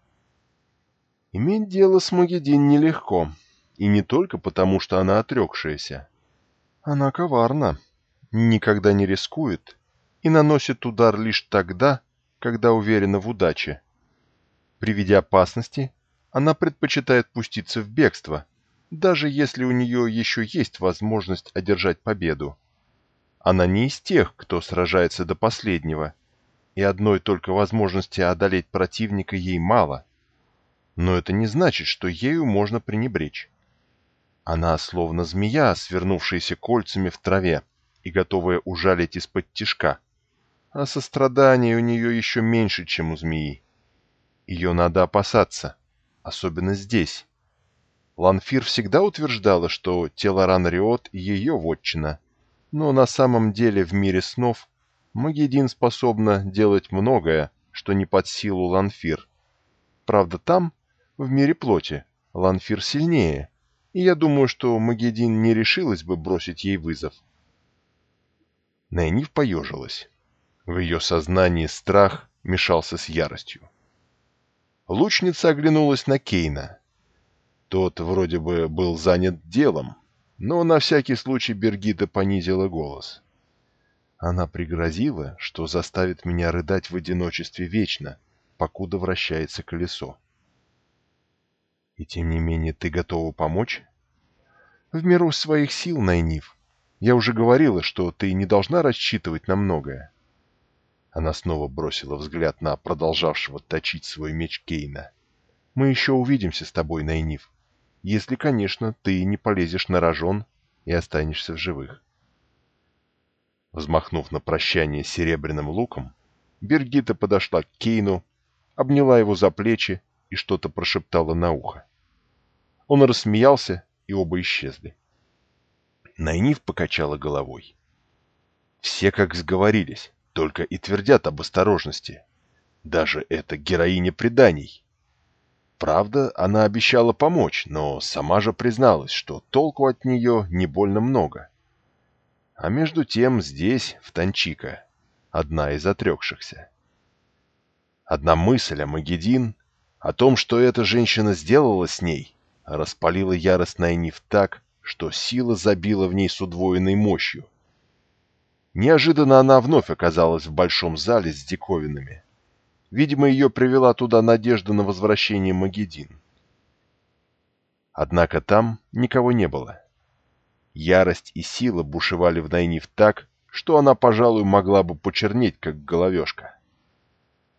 Иметь дело с Магедин нелегко, и не только потому, что она отрекшаяся. Она коварна, никогда не рискует и наносит удар лишь тогда, когда уверена в удаче. При виде опасности она предпочитает пуститься в бегство – даже если у нее еще есть возможность одержать победу. Она не из тех, кто сражается до последнего, и одной только возможности одолеть противника ей мало. Но это не значит, что ею можно пренебречь. Она словно змея, свернувшаяся кольцами в траве и готовая ужалить из-под тишка. А сострадание у нее еще меньше, чем у змеи. Ее надо опасаться, особенно здесь, Ланфир всегда утверждала, что Телоран Риот – ее вотчина, но на самом деле в мире снов Магедин способна делать многое, что не под силу Ланфир. Правда, там, в мире плоти, Ланфир сильнее, и я думаю, что Магедин не решилась бы бросить ей вызов. Найниф поежилась. В ее сознании страх мешался с яростью. Лучница оглянулась на Кейна. Тот вроде бы был занят делом, но на всякий случай Бергита понизила голос. Она пригрозила, что заставит меня рыдать в одиночестве вечно, покуда вращается колесо. И тем не менее ты готова помочь? В меру своих сил, Найниф. Я уже говорила, что ты не должна рассчитывать на многое. Она снова бросила взгляд на продолжавшего точить свой меч Кейна. «Мы еще увидимся с тобой, Найниф. Если, конечно, ты не полезешь на рожон и останешься в живых». Взмахнув на прощание серебряным луком, Бергита подошла к Кейну, обняла его за плечи и что-то прошептала на ухо. Он рассмеялся, и оба исчезли. Найниф покачала головой. Все как сговорились только и твердят об осторожности. Даже эта героиня преданий. Правда, она обещала помочь, но сама же призналась, что толку от нее не больно много. А между тем здесь, в Танчика, одна из отрекшихся. Одна мысль о Магедин, о том, что эта женщина сделала с ней, распалила яростная Нив так, что сила забила в ней с удвоенной мощью, Неожиданно она вновь оказалась в большом зале с диковинами. Видимо, ее привела туда надежда на возвращение Магедин. Однако там никого не было. Ярость и сила бушевали в Найниф так, что она, пожалуй, могла бы почернеть, как головешка.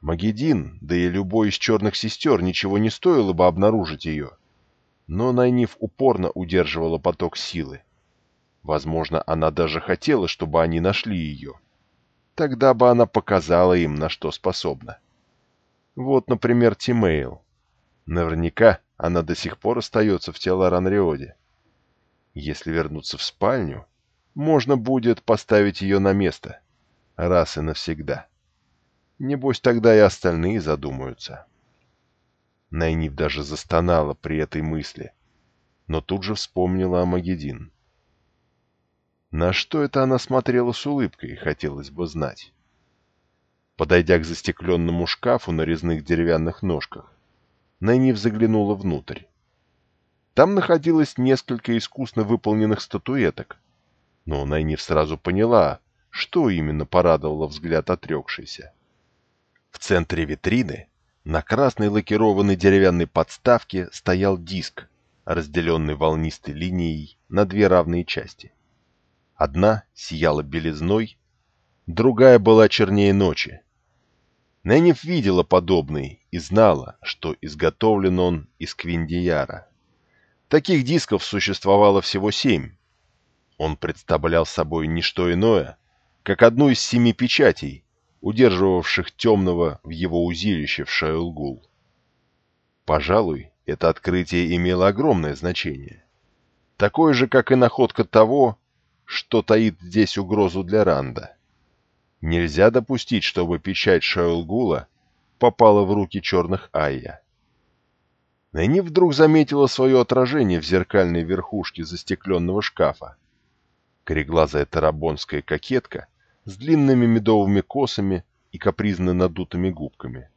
Магедин, да и любой из черных сестер, ничего не стоило бы обнаружить ее. Но Найниф упорно удерживала поток силы. Возможно, она даже хотела, чтобы они нашли ее. Тогда бы она показала им, на что способна. Вот, например, Тимейл. Наверняка она до сих пор остается в тело Ранриоде. Если вернуться в спальню, можно будет поставить ее на место. Раз и навсегда. Небось, тогда и остальные задумаются. Найниф даже застонала при этой мысли, но тут же вспомнила о Магедин. На что это она смотрела с улыбкой, хотелось бы знать. Подойдя к застекленному шкафу на резных деревянных ножках, Найниф заглянула внутрь. Там находилось несколько искусно выполненных статуэток, но Найниф сразу поняла, что именно порадовало взгляд отрекшейся. В центре витрины на красной лакированной деревянной подставке стоял диск, разделенный волнистой линией на две равные части. Одна сияла белизной, другая была чернее ночи. Нэнниф видела подобный и знала, что изготовлен он из квиндияра. Таких дисков существовало всего семь. Он представлял собой не что иное, как одну из семи печатей, удерживавших темного в его узилище в Шаэлгул. Пожалуй, это открытие имело огромное значение. Такое же, как и находка того, что таит здесь угрозу для Ранда. Нельзя допустить, чтобы печать Шаулгула попала в руки черных Айя. Нэнни вдруг заметила свое отражение в зеркальной верхушке застекленного шкафа. Кореглазая тарабонская кокетка с длинными медовыми косами и капризно надутыми губками.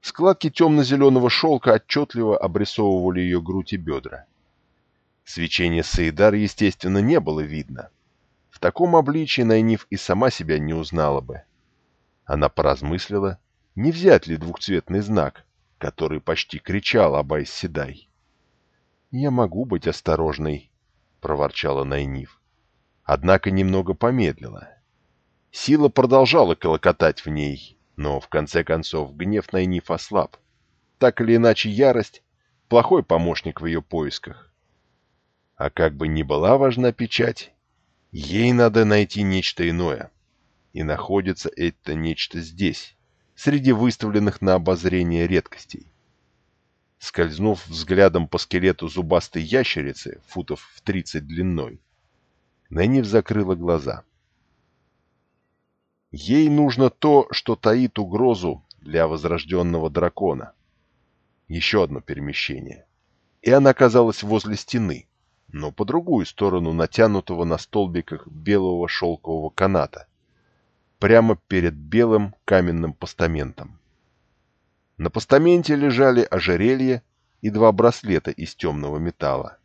Складки темно-зеленого шелка отчетливо обрисовывали ее грудь и бедра. Свечения Саидар, естественно, не было видно. В таком обличии Найниф и сама себя не узнала бы. Она поразмыслила, не взять ли двухцветный знак, который почти кричал об Айсседай. «Я могу быть осторожной», — проворчала Найниф. Однако немного помедлила. Сила продолжала колокотать в ней, но, в конце концов, гнев Найниф ослаб. Так или иначе, ярость — плохой помощник в ее поисках. А как бы ни была важна печать, ей надо найти нечто иное. И находится это нечто здесь, среди выставленных на обозрение редкостей. скользнув взглядом по скелету зубастой ящерицы, футов в 30 длиной, Нэнив закрыла глаза. Ей нужно то, что таит угрозу для возрожденного дракона. Еще одно перемещение. И она оказалась возле стены, но по другую сторону натянутого на столбиках белого шелкового каната, прямо перед белым каменным постаментом. На постаменте лежали ожерелье и два браслета из темного металла.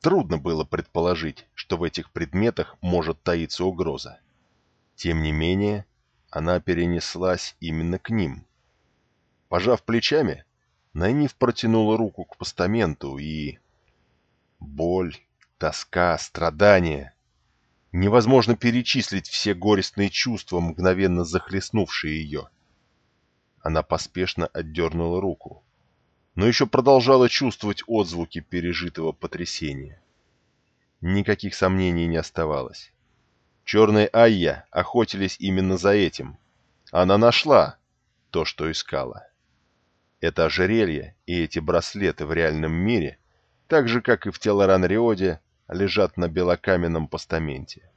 Трудно было предположить, что в этих предметах может таиться угроза. Тем не менее, она перенеслась именно к ним. Пожав плечами, Найниф протянула руку к постаменту и... Боль, тоска, страдания. Невозможно перечислить все горестные чувства, мгновенно захлестнувшие ее. Она поспешно отдернула руку, но еще продолжала чувствовать отзвуки пережитого потрясения. Никаких сомнений не оставалось. Черные Айя охотились именно за этим. Она нашла то, что искала. Это ожерелье и эти браслеты в реальном мире, так же, как и в Телоран-Риоде, лежат на белокаменном постаменте.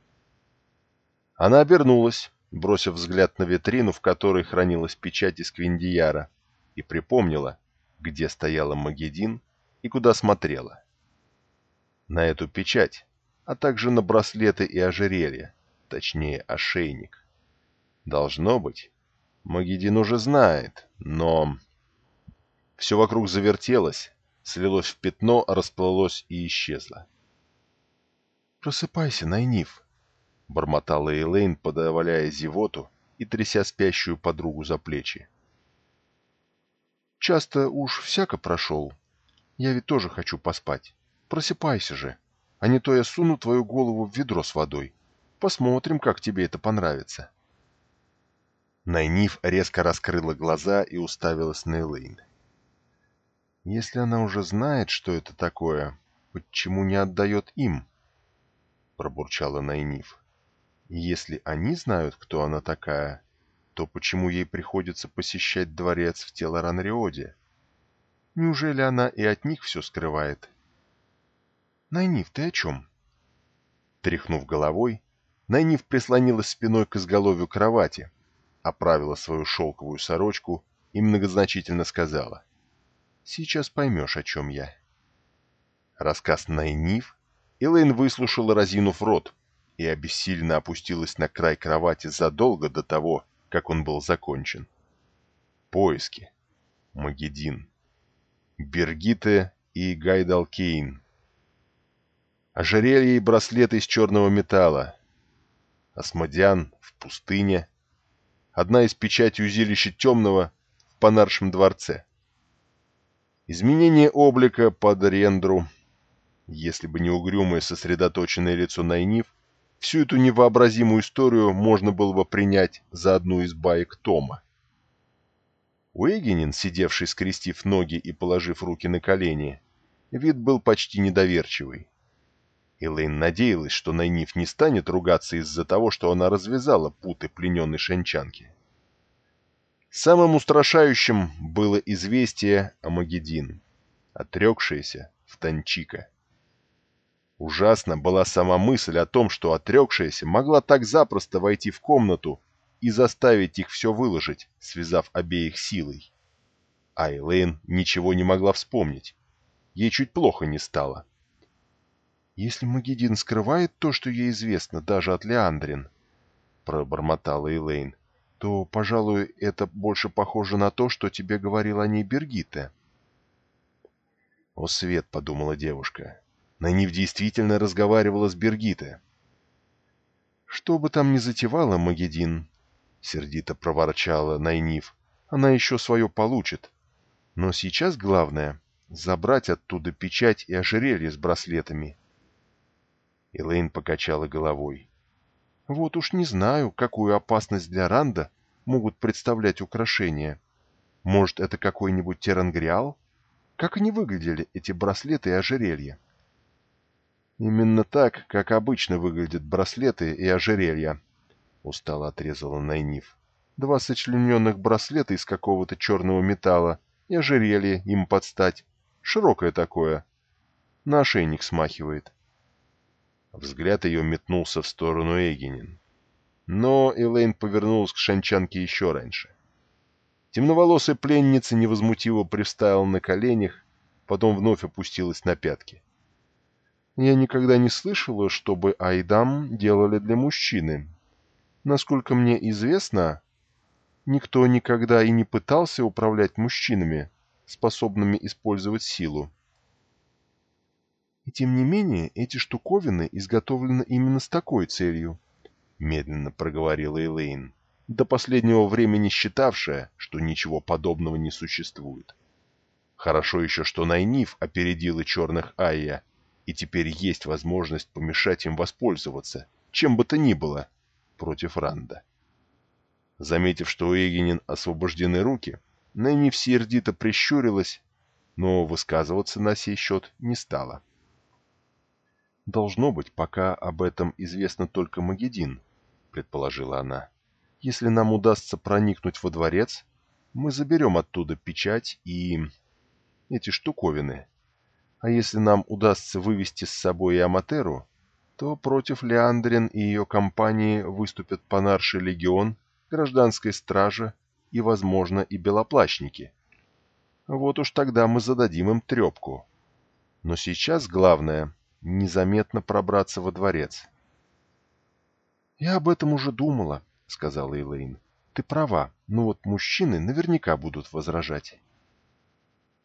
Она обернулась, бросив взгляд на витрину, в которой хранилась печать из Квиндияра, и припомнила, где стояла Магедин и куда смотрела. На эту печать, а также на браслеты и ожерелья, точнее ошейник. Должно быть. Магедин уже знает, но... Все вокруг завертелось, слилось в пятно, расплылось и исчезло. «Просыпайся, Найниф!» — бормотала Эйлейн, подавляя зевоту и тряся спящую подругу за плечи. «Часто уж всяко прошел. Я ведь тоже хочу поспать. Просыпайся же, а не то я суну твою голову в ведро с водой. Посмотрим, как тебе это понравится. Найниф резко раскрыла глаза и уставилась на Элейн. Если она уже знает, что это такое, почему не отдает им? Пробурчала Найниф. Если они знают, кто она такая, то почему ей приходится посещать дворец в Телоранриоде? Неужели она и от них все скрывает? Найниф, ты о чем? Тряхнув головой, Найниф прислонилась спиной к изголовью кровати, оправила свою шелковую сорочку и многозначительно сказала. «Сейчас поймешь, о чем я». Рассказ Найниф Элэйн выслушала, разинув рот, и обессиленно опустилась на край кровати задолго до того, как он был закончен. Поиски. Магедин. Бергите и Гайдалкейн. Ожерелье и браслеты из черного металла, Осмодиан в пустыне. Одна из печатей узилища темного в Панаршем дворце. Изменение облика под рендру. Если бы не угрюмое сосредоточенное лицо Найниф, всю эту невообразимую историю можно было бы принять за одну из баек Тома. Уэгенин, сидевший скрестив ноги и положив руки на колени, вид был почти недоверчивый. Элэйн надеялась, что Найниф не станет ругаться из-за того, что она развязала путы плененной шанчанки. Самым устрашающим было известие о Магедин, отрекшееся в Танчика. Ужасно была сама мысль о том, что отрекшаяся могла так запросто войти в комнату и заставить их все выложить, связав обеих силой. А Элэйн ничего не могла вспомнить. Ей чуть плохо не стало. — «Если Магедин скрывает то, что ей известно даже от Леандрин», — пробормотала Элейн, — «то, пожалуй, это больше похоже на то, что тебе говорил о ней Бергите». «О, Свет!» — подумала девушка. Найниф действительно разговаривала с Бергите. «Что бы там ни затевала Магедин», — сердито проворчала Найниф, — «она еще свое получит. Но сейчас главное — забрать оттуда печать и ожерелье с браслетами» Элейн покачала головой. «Вот уж не знаю, какую опасность для Ранда могут представлять украшения. Может, это какой-нибудь терангриал? Как они выглядели, эти браслеты и ожерелья?» «Именно так, как обычно выглядят браслеты и ожерелья», — устало отрезала Найниф. «Два сочлененных браслета из какого-то черного металла и ожерелье им подстать, широкое такое. На ошейник смахивает. Взгляд ее метнулся в сторону Эгенин. Но Элейн повернулась к шанчанке еще раньше. Темноволосая пленница невозмутиво привстала на коленях, потом вновь опустилась на пятки. Я никогда не слышала, чтобы айдам делали для мужчины. Насколько мне известно, никто никогда и не пытался управлять мужчинами, способными использовать силу. И тем не менее, эти штуковины изготовлены именно с такой целью, медленно проговорила Элейн, до последнего времени считавшая, что ничего подобного не существует. Хорошо еще, что Найниф опередила черных Айя, и теперь есть возможность помешать им воспользоваться, чем бы то ни было, против Ранда. Заметив, что у Эгенин освобождены руки, Найниф сердито прищурилась, но высказываться на сей счет не стала. «Должно быть, пока об этом известно только Магедин», — предположила она. «Если нам удастся проникнуть во дворец, мы заберем оттуда печать и... эти штуковины. А если нам удастся вывести с собой и Аматеру, то против Леандрин и ее компании выступят Панарший легион, гражданская стража и, возможно, и белоплащники. Вот уж тогда мы зададим им трепку. Но сейчас главное незаметно пробраться во дворец. «Я об этом уже думала», — сказала Элейн. «Ты права, но вот мужчины наверняка будут возражать».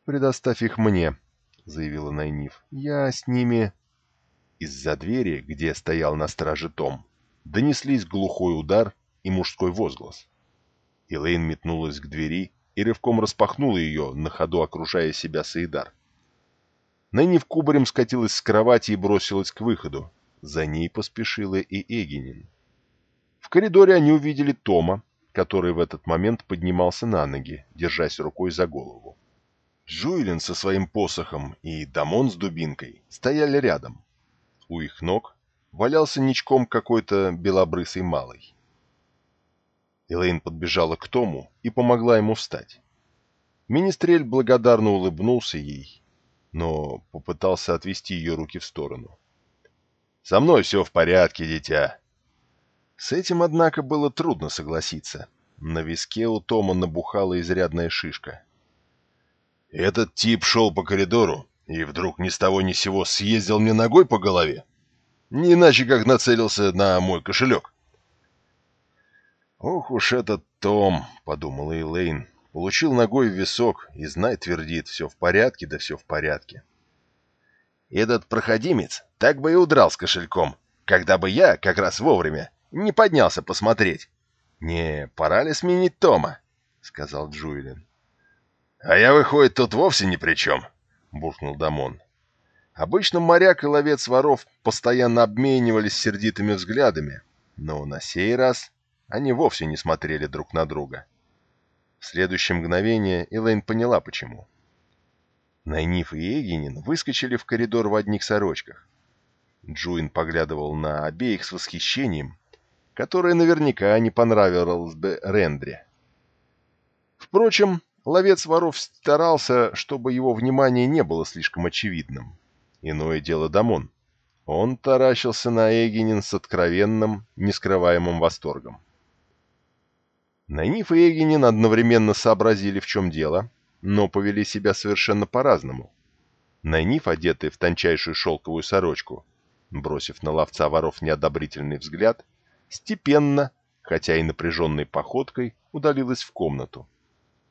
«Предоставь их мне», — заявила Найниф. «Я с ними...» Из-за двери, где стоял на страже Том, донеслись глухой удар и мужской возглас. Элейн метнулась к двери и рывком распахнула ее, на ходу окружая себя Саидар. Нэнни в кубарем скатилась с кровати и бросилась к выходу. За ней поспешила и Эгенин. В коридоре они увидели Тома, который в этот момент поднимался на ноги, держась рукой за голову. Жуйлин со своим посохом и Дамон с дубинкой стояли рядом. У их ног валялся ничком какой-то белобрысый малый. Элейн подбежала к Тому и помогла ему встать. Министрель благодарно улыбнулся ей но попытался отвести ее руки в сторону. «Со мной все в порядке, дитя». С этим, однако, было трудно согласиться. На виске у Тома набухала изрядная шишка. «Этот тип шел по коридору и вдруг ни с того ни сего съездил мне ногой по голове. Не иначе, как нацелился на мой кошелек». «Ох уж этот Том», — подумала Элейн, Получил ногой в висок и, знай, твердит, все в порядке, да все в порядке. Этот проходимец так бы и удрал с кошельком, когда бы я, как раз вовремя, не поднялся посмотреть. «Не, пора ли сменить Тома?» — сказал Джуэлин. «А я, выходит, тут вовсе ни при чем», — буркнул Дамон. Обычно моряк и ловец воров постоянно обменивались сердитыми взглядами, но на сей раз они вовсе не смотрели друг на друга. В следующее мгновение Элейн поняла, почему. Найниф и Эгенин выскочили в коридор в одних сорочках. Джуин поглядывал на обеих с восхищением, которое наверняка не понравилось бы Рендре. Впрочем, ловец воров старался, чтобы его внимание не было слишком очевидным. Иное дело Дамон. Он таращился на Эгенин с откровенным, нескрываемым восторгом. Найниф и Эгенин одновременно сообразили, в чем дело, но повели себя совершенно по-разному. Найниф, одетый в тончайшую шелковую сорочку, бросив на ловца воров неодобрительный взгляд, степенно, хотя и напряженной походкой, удалилась в комнату,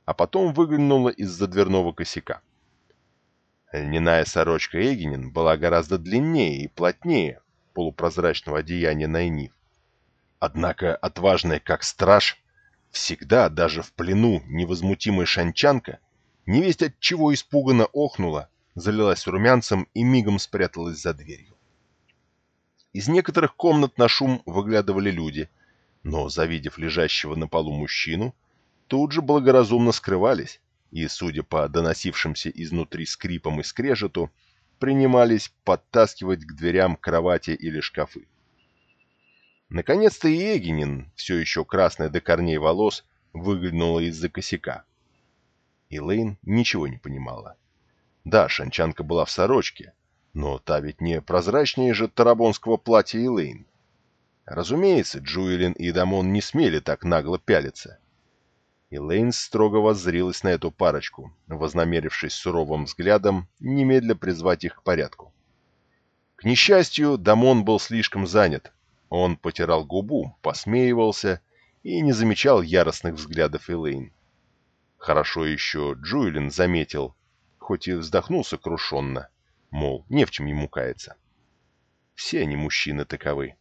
а потом выглянула из-за дверного косяка. Льняная сорочка Эгенин была гораздо длиннее и плотнее полупрозрачного одеяния Найниф. Однако отважная как страж, Всегда, даже в плену, невозмутимая шанчанка, невесть от чего испуганно охнула, залилась румянцем и мигом спряталась за дверью. Из некоторых комнат на шум выглядывали люди, но, завидев лежащего на полу мужчину, тут же благоразумно скрывались и, судя по доносившимся изнутри скрипам и скрежету, принимались подтаскивать к дверям кровати или шкафы. Наконец-то и Эгенин, все еще красная до корней волос, выглянула из-за косяка. Элейн ничего не понимала. Да, шанчанка была в сорочке, но та ведь не прозрачнее же тарабонского платья Элейн. Разумеется, Джуэлин и Дамон не смели так нагло пялиться. Элейн строго воззрилась на эту парочку, вознамерившись суровым взглядом немедля призвать их к порядку. К несчастью, Дамон был слишком занят. Он потирал губу, посмеивался и не замечал яростных взглядов Элейн. Хорошо еще Джуэлин заметил, хоть и вздохнул сокрушенно, мол, не в чем ему каяться. Все они мужчины таковы.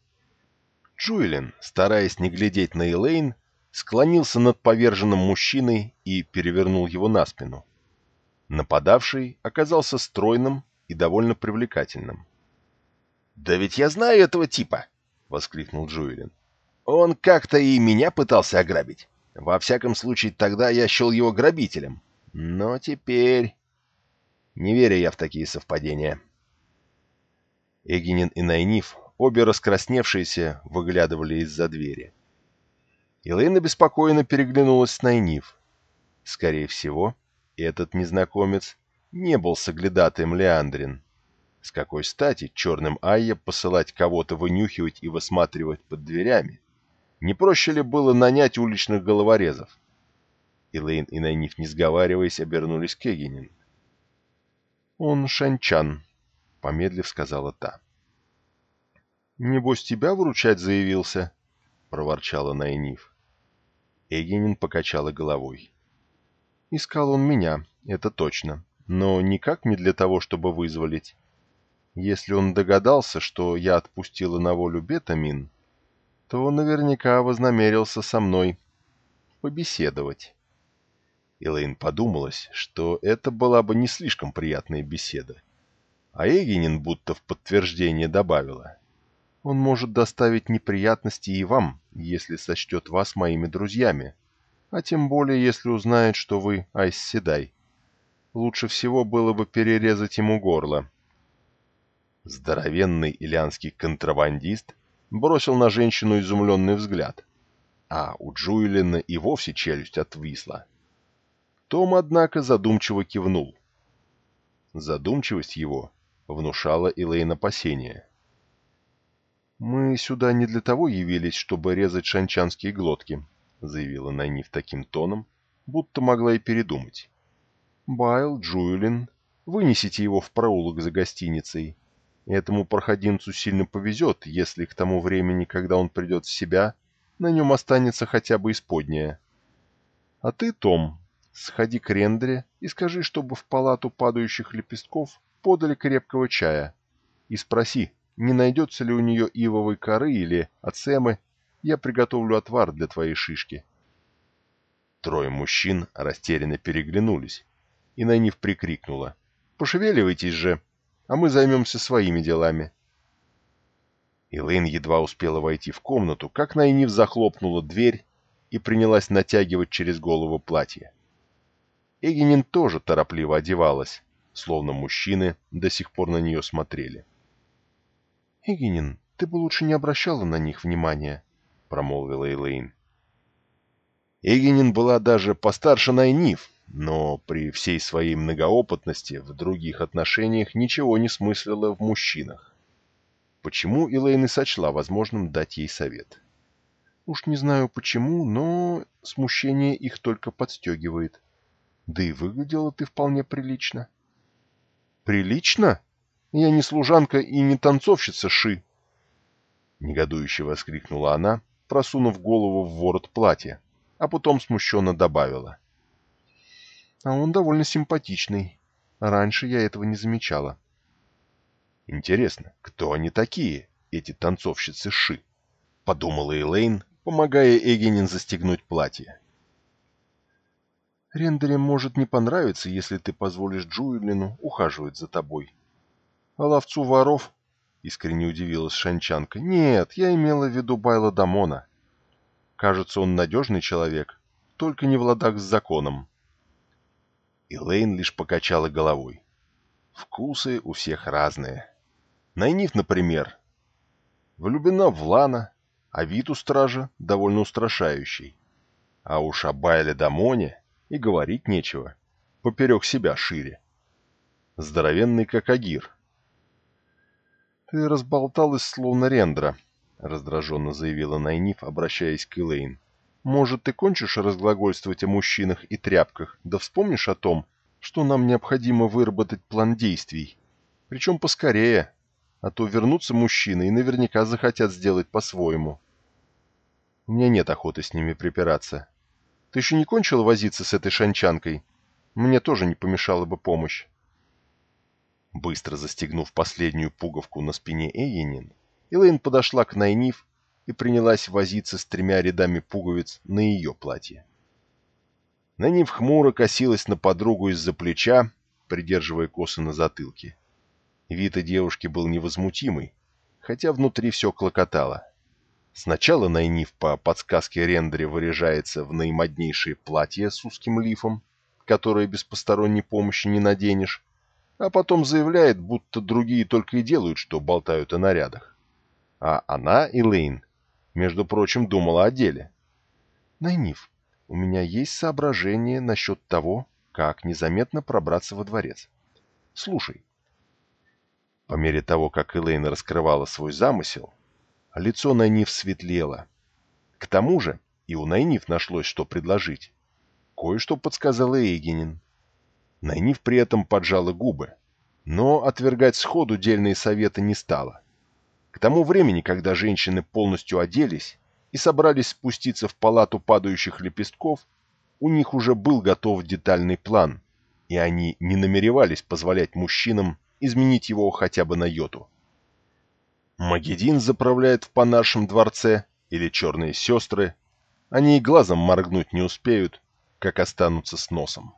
Джуэлин, стараясь не глядеть на Элейн, склонился над поверженным мужчиной и перевернул его на спину. Нападавший оказался стройным и довольно привлекательным. «Да ведь я знаю этого типа!» — воскликнул Джуэлин. «Он как-то и меня пытался ограбить. Во всяком случае, тогда я счел его грабителем. Но теперь...» Не верю я в такие совпадения. Эгинин и Найниф, обе раскрасневшиеся, выглядывали из-за двери. Элэйна беспокойно переглянулась с Найниф. Скорее всего, этот незнакомец не был соглядатаем Леандрин. С какой стати черным Айя посылать кого-то вынюхивать и высматривать под дверями? Не проще ли было нанять уличных головорезов? Элейн и Найниф, не сговариваясь, обернулись к Эгенин. «Он шанчан», — помедлив сказала та. «Небось, тебя выручать заявился?» — проворчала Найниф. Эгенин покачала головой. «Искал он меня, это точно, но никак не для того, чтобы вызволить. Если он догадался, что я отпустила на волю бетамин, то наверняка вознамерился со мной побеседовать. Элэйн подумалась, что это была бы не слишком приятная беседа. А Эгенин будто в подтверждение добавила. Он может доставить неприятности и вам, если сочтет вас моими друзьями, а тем более, если узнает, что вы Айс Седай. Лучше всего было бы перерезать ему горло, Здоровенный илианский контрабандист бросил на женщину изумленный взгляд, а у Джуэлина и вовсе челюсть отвисла. Том, однако, задумчиво кивнул. Задумчивость его внушала Элейн опасения. «Мы сюда не для того явились, чтобы резать шанчанские глотки», заявила Найниф таким тоном, будто могла и передумать. «Байл, Джуэлин, вынесите его в проулок за гостиницей Этому проходимцу сильно повезет, если к тому времени, когда он придет в себя, на нем останется хотя бы исподняя. А ты, Том, сходи к Рендере и скажи, чтобы в палату падающих лепестков подали крепкого чая. И спроси, не найдется ли у нее ивовой коры или ацемы, я приготовлю отвар для твоей шишки. Трое мужчин растерянно переглянулись, и Найниф прикрикнула. «Пошевеливайтесь же!» А мы займемся своими делами. Элэйн едва успела войти в комнату, как Найниф захлопнула дверь и принялась натягивать через голову платье. Эгенин тоже торопливо одевалась, словно мужчины до сих пор на нее смотрели. «Эгенин, ты бы лучше не обращала на них внимания», — промолвила Элэйн. Эгенин была даже постарше Найниф, но при всей своей многоопытности в других отношениях ничего не смыслила в мужчинах. Почему Элейн и сочла возможным дать ей совет? Уж не знаю почему, но смущение их только подстегивает. Да и выглядела ты вполне прилично. Прилично? Я не служанка и не танцовщица Ши. Негодующе воскликнула она, просунув голову в ворот платья, а потом смущенно добавила — он довольно симпатичный. Раньше я этого не замечала. Интересно, кто они такие, эти танцовщицы Ши? Подумала Элейн, помогая Эгенин застегнуть платье. Рендере может не понравиться, если ты позволишь Джуэлину ухаживать за тобой. А ловцу воров, искренне удивилась Шанчанка, нет, я имела в виду Байла Дамона. Кажется, он надежный человек, только не в ладах с законом. Элейн лишь покачала головой. Вкусы у всех разные. Найниф, например, влюблена в Лана, а вид у стража довольно устрашающий. А уж о Байле Дамоне и говорить нечего. поперек себя шире. Здоровенный как агир. «Ты разболталась, словно рендра», — раздраженно заявила Найниф, обращаясь к Элейн. «Может, ты кончишь разглагольствовать о мужчинах и тряпках, да вспомнишь о том, что нам необходимо выработать план действий. Причем поскорее, а то вернутся мужчины и наверняка захотят сделать по-своему. У меня нет охоты с ними припираться. Ты еще не кончила возиться с этой шанчанкой? Мне тоже не помешала бы помощь. Быстро застегнув последнюю пуговку на спине Эйенин, Элэйн подошла к Найниф и принялась возиться с тремя рядами пуговиц на ее платье. Найниф хмуро косилась на подругу из-за плеча, придерживая косы на затылке. Вид девушки был невозмутимый, хотя внутри все клокотало. Сначала Найниф по подсказке рендере выряжается в наимоднейшее платье с узким лифом, которое без посторонней помощи не наденешь, а потом заявляет, будто другие только и делают, что болтают о нарядах. А она, Элейн, между прочим, думала о деле. «Найниф, у меня есть соображение насчет того, как незаметно пробраться во дворец. Слушай». По мере того, как Элейн раскрывала свой замысел, Лицо Найниф светлело. К тому же и у Найниф нашлось, что предложить. Кое-что подсказал Эйгенин. Найниф при этом поджала губы, но отвергать сходу дельные советы не стала. К тому времени, когда женщины полностью оделись и собрались спуститься в палату падающих лепестков, у них уже был готов детальный план, и они не намеревались позволять мужчинам изменить его хотя бы на йоту. Магедин заправляет в Панашем дворце или черные сестры, они и глазом моргнуть не успеют, как останутся с носом.